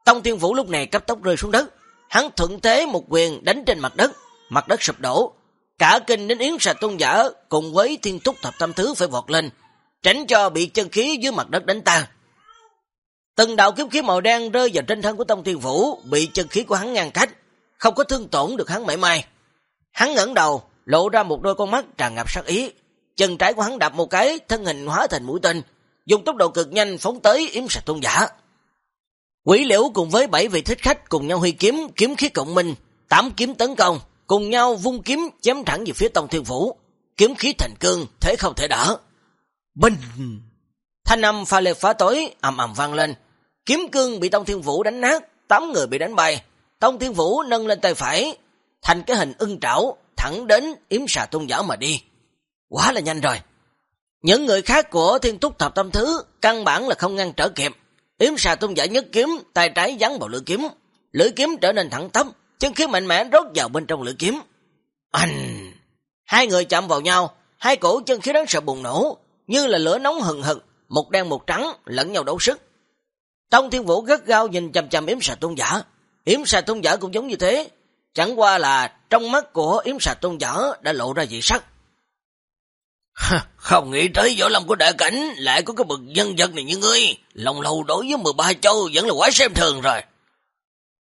Tông Thiên Vũ lúc này cấp tốc rơi xuống đất, hắn thuận thế một quyền đánh trên mặt đất, mặt đất sụp đổ. Cả kinh đến Yến sạch Tôn Giả cùng với thiên túc thập tam thứ phải vọt lên, tránh cho bị chân khí dưới mặt đất đánh tan. Từng đạo kiếm khí màu đen rơi vào trên thân của Tông Thiên Vũ, bị chân khí của hắn ngăn cách, không có thương tổn được hắn mảy may. Hắn ngẩng đầu, lộ ra một đôi con mắt tràn ngập sát ý. Chân trái của hắn đạp một cái, thân hình hóa thành mũi tên, dùng tốc độ cực nhanh phóng tới yếm sạch tôn giả. Quỷ liễu cùng với bảy vị thích khách cùng nhau huy kiếm, kiếm khí cộng minh, tám kiếm tấn công, cùng nhau vung kiếm chém thẳng về phía Tông Thiên Vũ. Kiếm khí thành cương, thế không thể đỡ. Bình! Thanh âm pha liệt phá tối, ầm ầm vang lên. Kiếm cương bị Tông Thiên Vũ đánh nát, tám người bị đánh bay. Tông Thiên Vũ nâng lên tay phải, thành cái hình ưng trảo, thẳng đến yếm xà tôn giả mà đi. Quá là nhanh rồi. Những người khác của thiên túc thập tâm thứ, căn bản là không ngăn trở kịp. Yếm xà tôn giả nhất kiếm, tay trái dắn vào lưỡi kiếm. Lưỡi kiếm trở nên thẳng tắp, chân khí mạnh mẽ rót vào bên trong lưỡi kiếm. Anh! Hai người chạm vào nhau, hai cổ chân khí đáng sợ bùng nổ, như là lửa nóng hừng hực, một đen một trắng, lẫn nhau đấu sức. Tông Thiên Vũ gắt gao nhìn chầm chầm yếm xà tôn giả. Yếm xà tôn giả cũng giống như thế, chẳng qua là trong mắt của yếm xà tôn giả đã lộ ra dị sắc. Không nghĩ tới võ lâm của đại cảnh lại có cái bực nhân vật này như ngươi. Lòng lâu đối với 13 châu vẫn là quá xem thường rồi.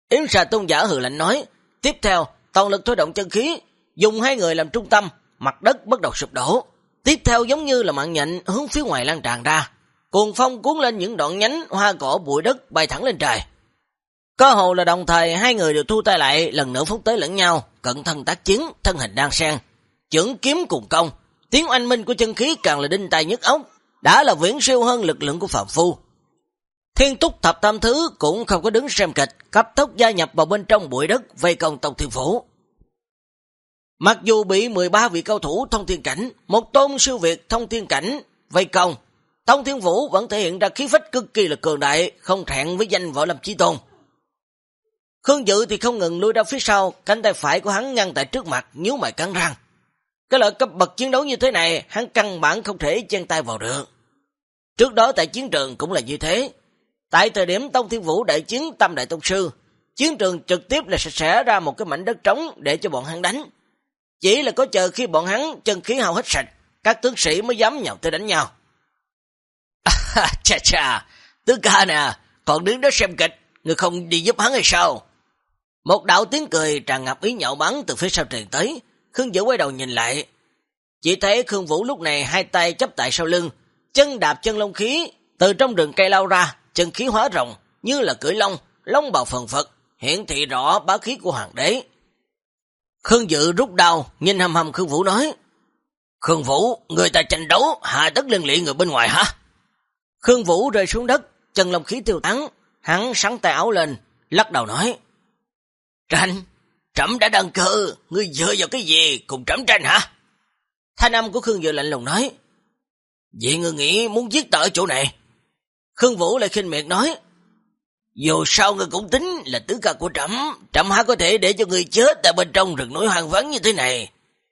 Yếm xà tôn giả hừ lạnh nói. Tiếp theo, toàn lực thôi động chân khí, dùng hai người làm trung tâm, mặt đất bắt đầu sụp đổ. Tiếp theo giống như là mạng nhện hướng phía ngoài lan tràn ra. Cuồng phong cuốn lên những đoạn nhánh hoa cỏ bụi đất bay thẳng lên trời. Có hồ là đồng thời hai người đều thu tay lại lần nữa phút tới lẫn nhau, cận thân tác chiến, thân hình đang sang. Chưởng kiếm cùng công, tiếng oanh minh của chân khí càng là đinh tai nhất ốc, đã là viễn siêu hơn lực lượng của Phạm Phu. Thiên túc thập tam thứ cũng không có đứng xem kịch, cấp tốc gia nhập vào bên trong bụi đất vây công Tông Thiên Phủ. Mặc dù bị 13 vị cao thủ thông thiên cảnh, một tôn siêu việt thông thiên cảnh vây công, Tông Thiên Vũ vẫn thể hiện ra khí phách cực kỳ là cường đại, không thẹn với danh võ lâm chí tôn. Khương Dự thì không ngừng lui ra phía sau, cánh tay phải của hắn ngăn tại trước mặt, nhíu mày cắn răng. Cái loại cấp bậc chiến đấu như thế này, hắn căn bản không thể chen tay vào được. Trước đó tại chiến trường cũng là như thế. Tại thời điểm Tông Thiên Vũ đại chiến Tâm Đại Tông Sư, chiến trường trực tiếp là sẽ ra một cái mảnh đất trống để cho bọn hắn đánh. Chỉ là có chờ khi bọn hắn chân khí hao hết sạch, các tướng sĩ mới dám nhào tới đánh nhau. À, chà chà, tứ ca nè, còn đứng đó xem kịch, người không đi giúp hắn hay sao? Một đạo tiếng cười tràn ngập ý nhạo bắn từ phía sau truyền tới, Khương Vũ quay đầu nhìn lại. Chỉ thấy Khương Vũ lúc này hai tay chấp tại sau lưng, chân đạp chân lông khí, từ trong rừng cây lao ra, chân khí hóa rồng, như là cưỡi lông, lông bào phần phật, hiện thị rõ bá khí của hoàng đế. Khương Dự rút đau, nhìn hầm hầm Khương Vũ nói, Khương Vũ, người ta tranh đấu, hạ tất liên lị người bên ngoài hả? Khương Vũ rơi xuống đất, chân lông khí tiêu tán, hắn sắn tay áo lên, lắc đầu nói, Tranh, trẫm đã đăng cơ, ngươi dựa vào cái gì cùng trẫm tranh hả? Thanh âm của Khương Dự lạnh lùng nói, Vậy ngươi nghĩ muốn giết tợ chỗ này? Khương Vũ lại khinh miệt nói, Dù sao ngươi cũng tính là tứ ca của trẫm, trẫm há có thể để cho ngươi chết tại bên trong rừng núi hoang vắng như thế này.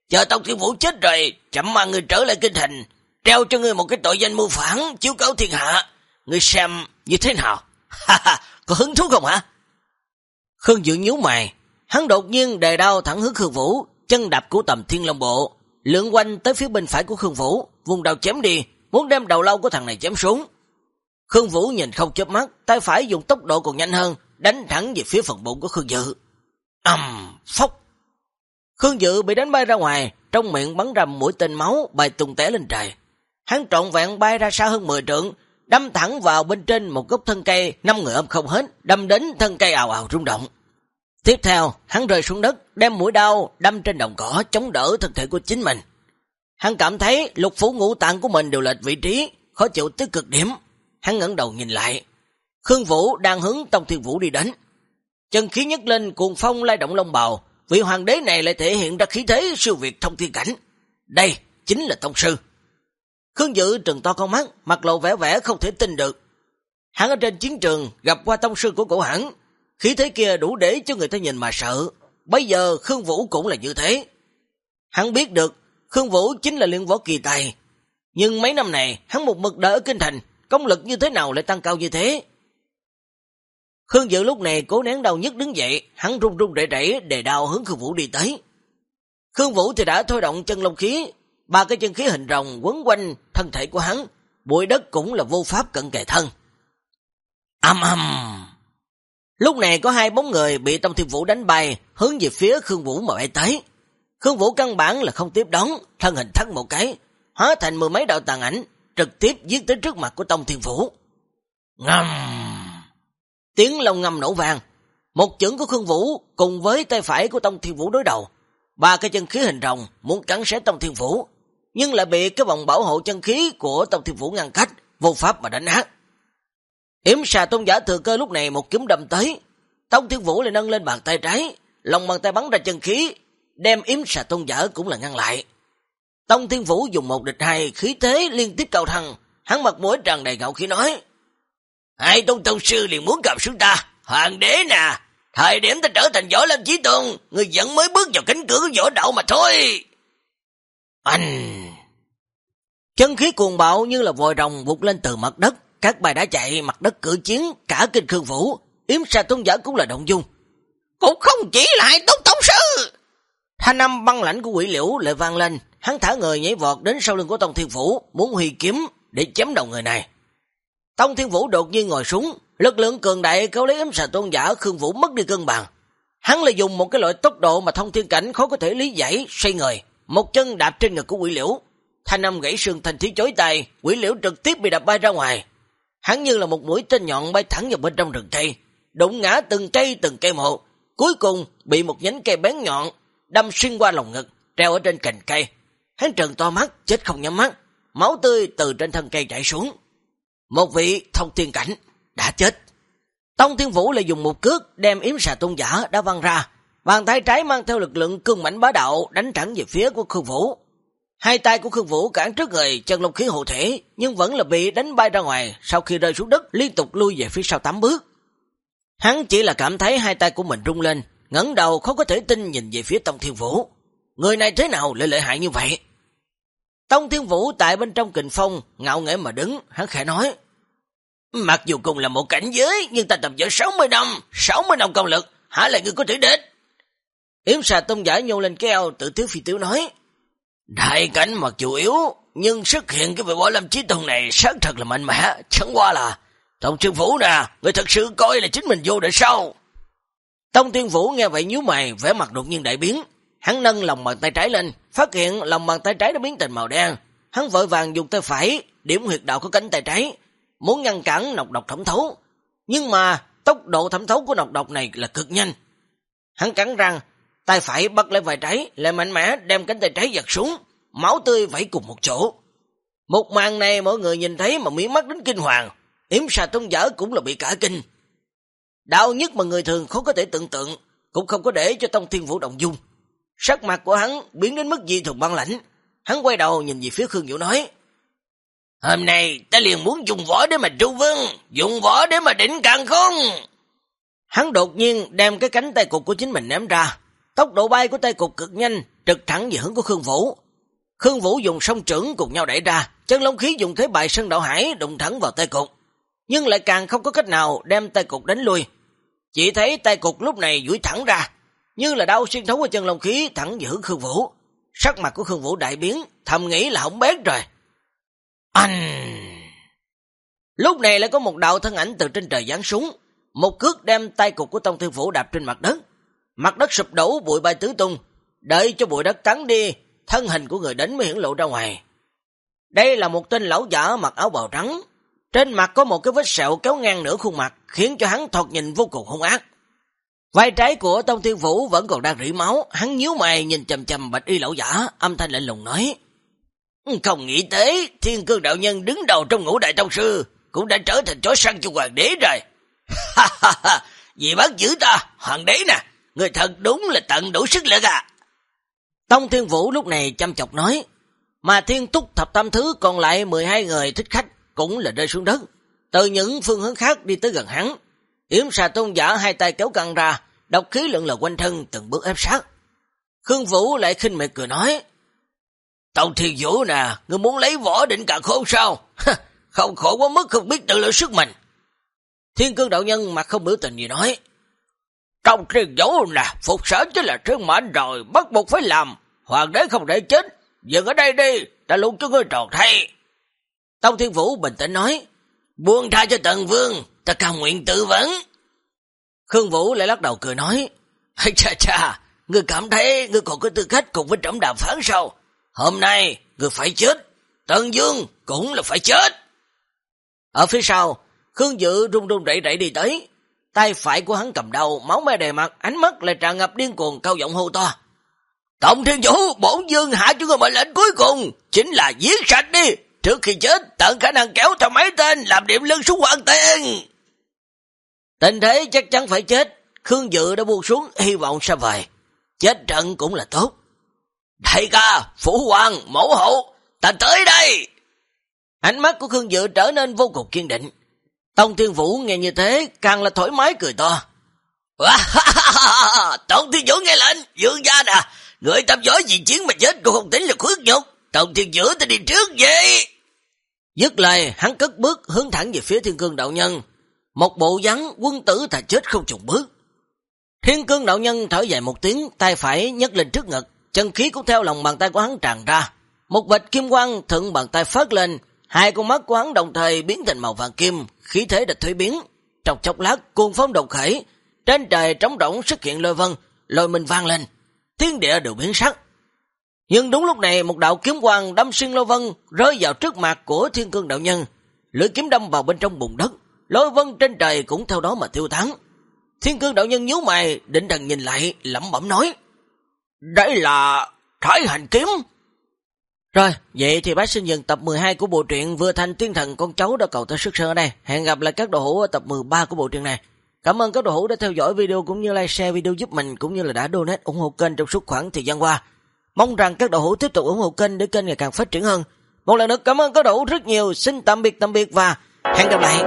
Chờ Tông Thiên Vũ chết rồi, trẫm mang ngươi trở lại kinh thành, treo cho ngươi một cái tội danh mưu phản, chiếu cáo thiên hạ. Ngươi xem như thế nào? Ha ha, có hứng thú không hả? Khương Dự nhú mày, hắn đột nhiên đề đao thẳng hướng Khương Vũ, chân đạp của tầm thiên long bộ, lượn quanh tới phía bên phải của Khương Vũ, vùng đầu chém đi, muốn đem đầu lâu của thằng này chém xuống. Khương Vũ nhìn không chớp mắt, tay phải dùng tốc độ còn nhanh hơn, đánh thẳng về phía phần bụng của Khương Dự. ầm, um, phốc. Khương Dự bị đánh bay ra ngoài, trong miệng bắn ra mũi tên máu bay tung té lên trời. Hắn trọn vẹn bay ra xa hơn 10 trượng, đâm thẳng vào bên trên một gốc thân cây, năm người ôm không hết, đâm đến thân cây ào ào rung động. Tiếp theo, hắn rơi xuống đất, đem mũi đau đâm trên đồng cỏ chống đỡ thân thể của chính mình. Hắn cảm thấy lục phủ ngũ tạng của mình đều lệch vị trí, khó chịu tới cực điểm. Hắn ngẩng đầu nhìn lại. Khương Vũ đang hướng Tông Thiên Vũ đi đến. Chân khí nhất lên cuồng phong lai động lông bào, vị hoàng đế này lại thể hiện ra khí thế siêu việt thông thiên cảnh. Đây chính là Tông Sư. Khương Dự trừng to con mắt, mặt lộ vẻ vẻ không thể tin được. Hắn ở trên chiến trường gặp qua tông sư của cổ hắn, khí thế kia đủ để cho người ta nhìn mà sợ. Bây giờ Khương Vũ cũng là như thế. Hắn biết được Khương Vũ chính là liên võ kỳ tài. Nhưng mấy năm này hắn một mực đỡ ở Kinh Thành, công lực như thế nào lại tăng cao như thế? Khương Dự lúc này cố nén đau nhất đứng dậy, hắn run run rẩy rẩy để đào hướng Khương Vũ đi tới. Khương Vũ thì đã thôi động chân lông khí, ba cái chân khí hình rồng quấn quanh thân thể của hắn, bụi đất cũng là vô pháp cận kề thân. Âm âm! Lúc này có hai bóng người bị Tông Thiên Vũ đánh bay, hướng về phía Khương Vũ mà bay tới. Khương Vũ căn bản là không tiếp đón, thân hình thắt một cái, hóa thành mười mấy đạo tàn ảnh, trực tiếp giết tới trước mặt của Tông Thiên Vũ. Ngầm! Tiếng lông ngầm nổ vàng, một chưởng của Khương Vũ cùng với tay phải của Tông Thiên Vũ đối đầu. Ba cái chân khí hình rồng muốn cắn xé Tông Thiên Vũ, nhưng lại bị cái vòng bảo hộ chân khí của Tông Thiên Vũ ngăn cách, vô pháp mà đánh hát. Yểm xà tôn giả thừa cơ lúc này một kiếm đâm tới, Tông Thiên Vũ lại nâng lên bàn tay trái, lòng bàn tay bắn ra chân khí, đem yếm xà tôn giả cũng là ngăn lại. Tông Thiên Vũ dùng một địch hai, khí thế liên tiếp cao thăng, hắn mặt mũi tràn đầy ngạo khí nói, Hai tôn tôn sư liền muốn gặp chúng ta, hoàng đế nè, thời điểm ta trở thành võ lâm chí tôn, người vẫn mới bước vào cánh cửa của võ đạo mà thôi. Anh... Chân khí cuồng bạo như là vòi rồng vụt lên từ mặt đất, các bài đã chạy mặt đất cử chiến, cả kinh khương vũ, yếm sa tôn giả cũng là động dung. Cũng không chỉ hai tôn tôn sư. Thanh âm băng lãnh của quỷ liễu lại vang lên, hắn thả người nhảy vọt đến sau lưng của Tông Thiên Vũ, muốn huy kiếm để chém đầu người này. Tông Thiên Vũ đột nhiên ngồi súng, lực lượng cường đại kéo lấy ấm xà tôn giả Khương Vũ mất đi cân bằng. Hắn lại dùng một cái loại tốc độ mà thông thiên cảnh khó có thể lý giải, xoay người, một chân đạp trên ngực của quỷ liễu. Thanh âm gãy xương thành thí chối tay, quỷ liễu trực tiếp bị đập bay ra ngoài. Hắn như là một mũi tên nhọn bay thẳng vào bên trong rừng cây, đụng ngã từng cây từng cây một, cuối cùng bị một nhánh cây bén nhọn đâm xuyên qua lồng ngực, treo ở trên cành cây. Hắn trợn to mắt, chết không nhắm mắt, máu tươi từ trên thân cây chảy xuống. Một vị thông thiên cảnh đã chết. Tông Thiên Vũ lại dùng một cước đem yếm xà tôn giả đã văng ra. Bàn tay trái mang theo lực lượng cương mảnh bá đạo đánh thẳng về phía của Khương Vũ. Hai tay của Khương Vũ cản trước người chân lông khí hộ thể nhưng vẫn là bị đánh bay ra ngoài sau khi rơi xuống đất liên tục lui về phía sau 8 bước. Hắn chỉ là cảm thấy hai tay của mình rung lên, ngẩng đầu không có thể tin nhìn về phía Tông Thiên Vũ. Người này thế nào lại lợi hại như vậy? Tông Thiên Vũ tại bên trong kình phong, ngạo nghễ mà đứng, hắn khẽ nói. Mặc dù cùng là một cảnh giới, nhưng ta tập võ 60 năm, 60 năm công lực, hả lại người có thể đến? Yếm xà tông giả nhô lên keo, tự tiếu phi tiếu nói. Đại cảnh mặc dù yếu, nhưng xuất hiện cái vị võ lâm trí tôn này xác thật là mạnh mẽ, chẳng qua là Tông thiên Vũ nè, người thật sự coi là chính mình vô để sao? Tông Thiên Vũ nghe vậy nhíu mày, vẻ mặt đột nhiên đại biến. Hắn nâng lòng bàn tay trái lên, phát hiện lòng bàn tay trái đã biến thành màu đen. Hắn vội vàng dùng tay phải, điểm huyệt đạo của cánh tay trái, muốn ngăn cản nọc độc thẩm thấu. Nhưng mà tốc độ thẩm thấu của nọc độc này là cực nhanh. Hắn cắn răng, tay phải bắt lấy vai trái, lại mạnh mẽ đem cánh tay trái giật xuống, máu tươi vẫy cùng một chỗ. Một màn này mọi người nhìn thấy mà miếng mắt đến kinh hoàng, yếm xà tôn giả cũng là bị cả kinh. Đau nhất mà người thường không có thể tưởng tượng, cũng không có để cho Tông Thiên Vũ động dung. Sắc mặt của hắn biến đến mức dị thường băng lãnh. Hắn quay đầu nhìn về phía Khương Vũ nói, Hôm nay ta liền muốn dùng võ để mà tru vương, dùng võ để mà đỉnh càng không. Hắn đột nhiên đem cái cánh tay cục của chính mình ném ra. Tốc độ bay của tay cục cực nhanh, trực thẳng về hướng của Khương Vũ. Khương Vũ dùng song trưởng cùng nhau đẩy ra, chân long khí dùng thế bài sân đạo hải đụng thẳng vào tay cục. Nhưng lại càng không có cách nào đem tay cục đánh lui. Chỉ thấy tay cục lúc này duỗi thẳng ra, như là đau xuyên thấu qua chân long khí thẳng về hướng Khương Vũ. Sắc mặt của Khương Vũ đại biến, thầm nghĩ là hỏng bét rồi. Anh! Lúc này lại có một đạo thân ảnh từ trên trời giáng xuống, một cước đem tay cục của Tông Thiên Vũ đạp trên mặt đất. Mặt đất sụp đổ, bụi bay tứ tung, đợi cho bụi đất tắn đi, thân hình của người đến mới hiển lộ ra ngoài. Đây là một tên lão giả mặc áo bào trắng, trên mặt có một cái vết sẹo kéo ngang nửa khuôn mặt, khiến cho hắn thoạt nhìn vô cùng hung ác. Vai trái của Tông Thiên Vũ vẫn còn đang rỉ máu, hắn nhíu mày nhìn chầm chầm bạch y lão giả, âm thanh lạnh lùng nói. Ừ, không nghĩ tới, thiên cương đạo nhân đứng đầu trong ngũ đại tông sư, cũng đã trở thành chó săn cho hoàng đế rồi. Ha ha ha, vì bắt giữ ta, hoàng đế nè, người thật đúng là tận đủ sức lực à. Tông Thiên Vũ lúc này chăm chọc nói, mà thiên túc thập tam thứ còn lại 12 người thích khách cũng là rơi xuống đất. từ những phương hướng khác đi tới gần hắn. Yếm xà tôn giả hai tay kéo căng ra, độc khí lượng lờ quanh thân từng bước ép sát. Khương Vũ lại khinh mệt cười nói, Tông Thiên Vũ nè, ngươi muốn lấy võ định cả khôn sao? không khổ quá mức không biết tự lượng sức mình. Thiên cương đạo nhân mặt không biểu tình gì nói, trong truyền Vũ nè, phục sở chứ là trương mệnh rồi, bắt buộc phải làm. Hoàng đế không để chết, dừng ở đây đi, ta luôn cho ngươi tròn thay. Tông Thiên Vũ bình tĩnh nói, buông tha cho Tần Vương, ta cao nguyện tự vấn. Khương Vũ lại lắc đầu cười nói, cha cha ngươi cảm thấy ngươi còn có tư cách cùng với trẫm đàm phán sao? Hôm nay, ngươi phải chết, Tần Dương cũng là phải chết. Ở phía sau, Khương Dự rung rung đẩy đẩy đi tới, tay phải của hắn cầm đầu, máu me đầy mặt, ánh mắt lại tràn ngập điên cuồng cao giọng hô to. Tổng thiên vũ, bổn dương hạ cho người mệnh lệnh cuối cùng, chính là giết sạch đi, trước khi chết tận khả năng kéo theo mấy tên làm điểm lưng xuống hoàng tiền. Tình thế chắc chắn phải chết, Khương Dự đã buông xuống hy vọng sẽ về, Chết trận cũng là tốt. Đại ca, Phủ Hoàng, mẫu hậu, ta tới đây. Ánh mắt của Khương Dự trở nên vô cùng kiên định. Tông Thiên Vũ nghe như thế, càng là thoải mái cười to. Tông Thiên Vũ nghe lệnh, dương gia nè, người tập giỏi gì chiến mà chết cũng không tính là khuất nhục. Tông Thiên Vũ ta đi trước vậy. Dứt lời, hắn cất bước hướng thẳng về phía Thiên Cương Đạo Nhân. Một bộ dáng quân tử thà chết không trùng bước. Thiên Cương Đạo Nhân thở dài một tiếng, tay phải nhấc lên trước ngực, chân khí cũng theo lòng bàn tay của hắn tràn ra. Một vệt kim quang thượng bàn tay phát lên, hai con mắt của hắn đồng thời biến thành màu vàng kim, khí thế địch thuế biến. Trong chốc lát cuồng phong đột khởi, trên trời trống rỗng xuất hiện lôi vân, lôi mình vang lên. Thiên địa đều biến sắc. Nhưng đúng lúc này một đạo kiếm quang đâm xuyên lôi vân rơi vào trước mặt của thiên cương đạo nhân. Lưỡi kiếm đâm vào bên trong bùn đất, lôi vân trên trời cũng theo đó mà tiêu tán. Thiên cương đạo nhân nhíu mày, định thần nhìn lại, lẩm bẩm nói. Đây là thái hành kiếm. Rồi, vậy thì bác sinh dừng tập 12 của bộ truyện Vừa Thành Tiên Thần Con Cháu đã cầu tới sức sơn ở đây. Hẹn gặp lại các đồ hữu ở tập 13 của bộ truyện này. Cảm ơn các đồ hữu đã theo dõi video cũng như like share video giúp mình cũng như là đã donate ủng hộ kênh trong suốt khoảng thời gian qua. Mong rằng các đồ hữu tiếp tục ủng hộ kênh để kênh ngày càng phát triển hơn. Một lần nữa cảm ơn các đồ hữu rất nhiều. Xin tạm biệt tạm biệt và hẹn gặp lại.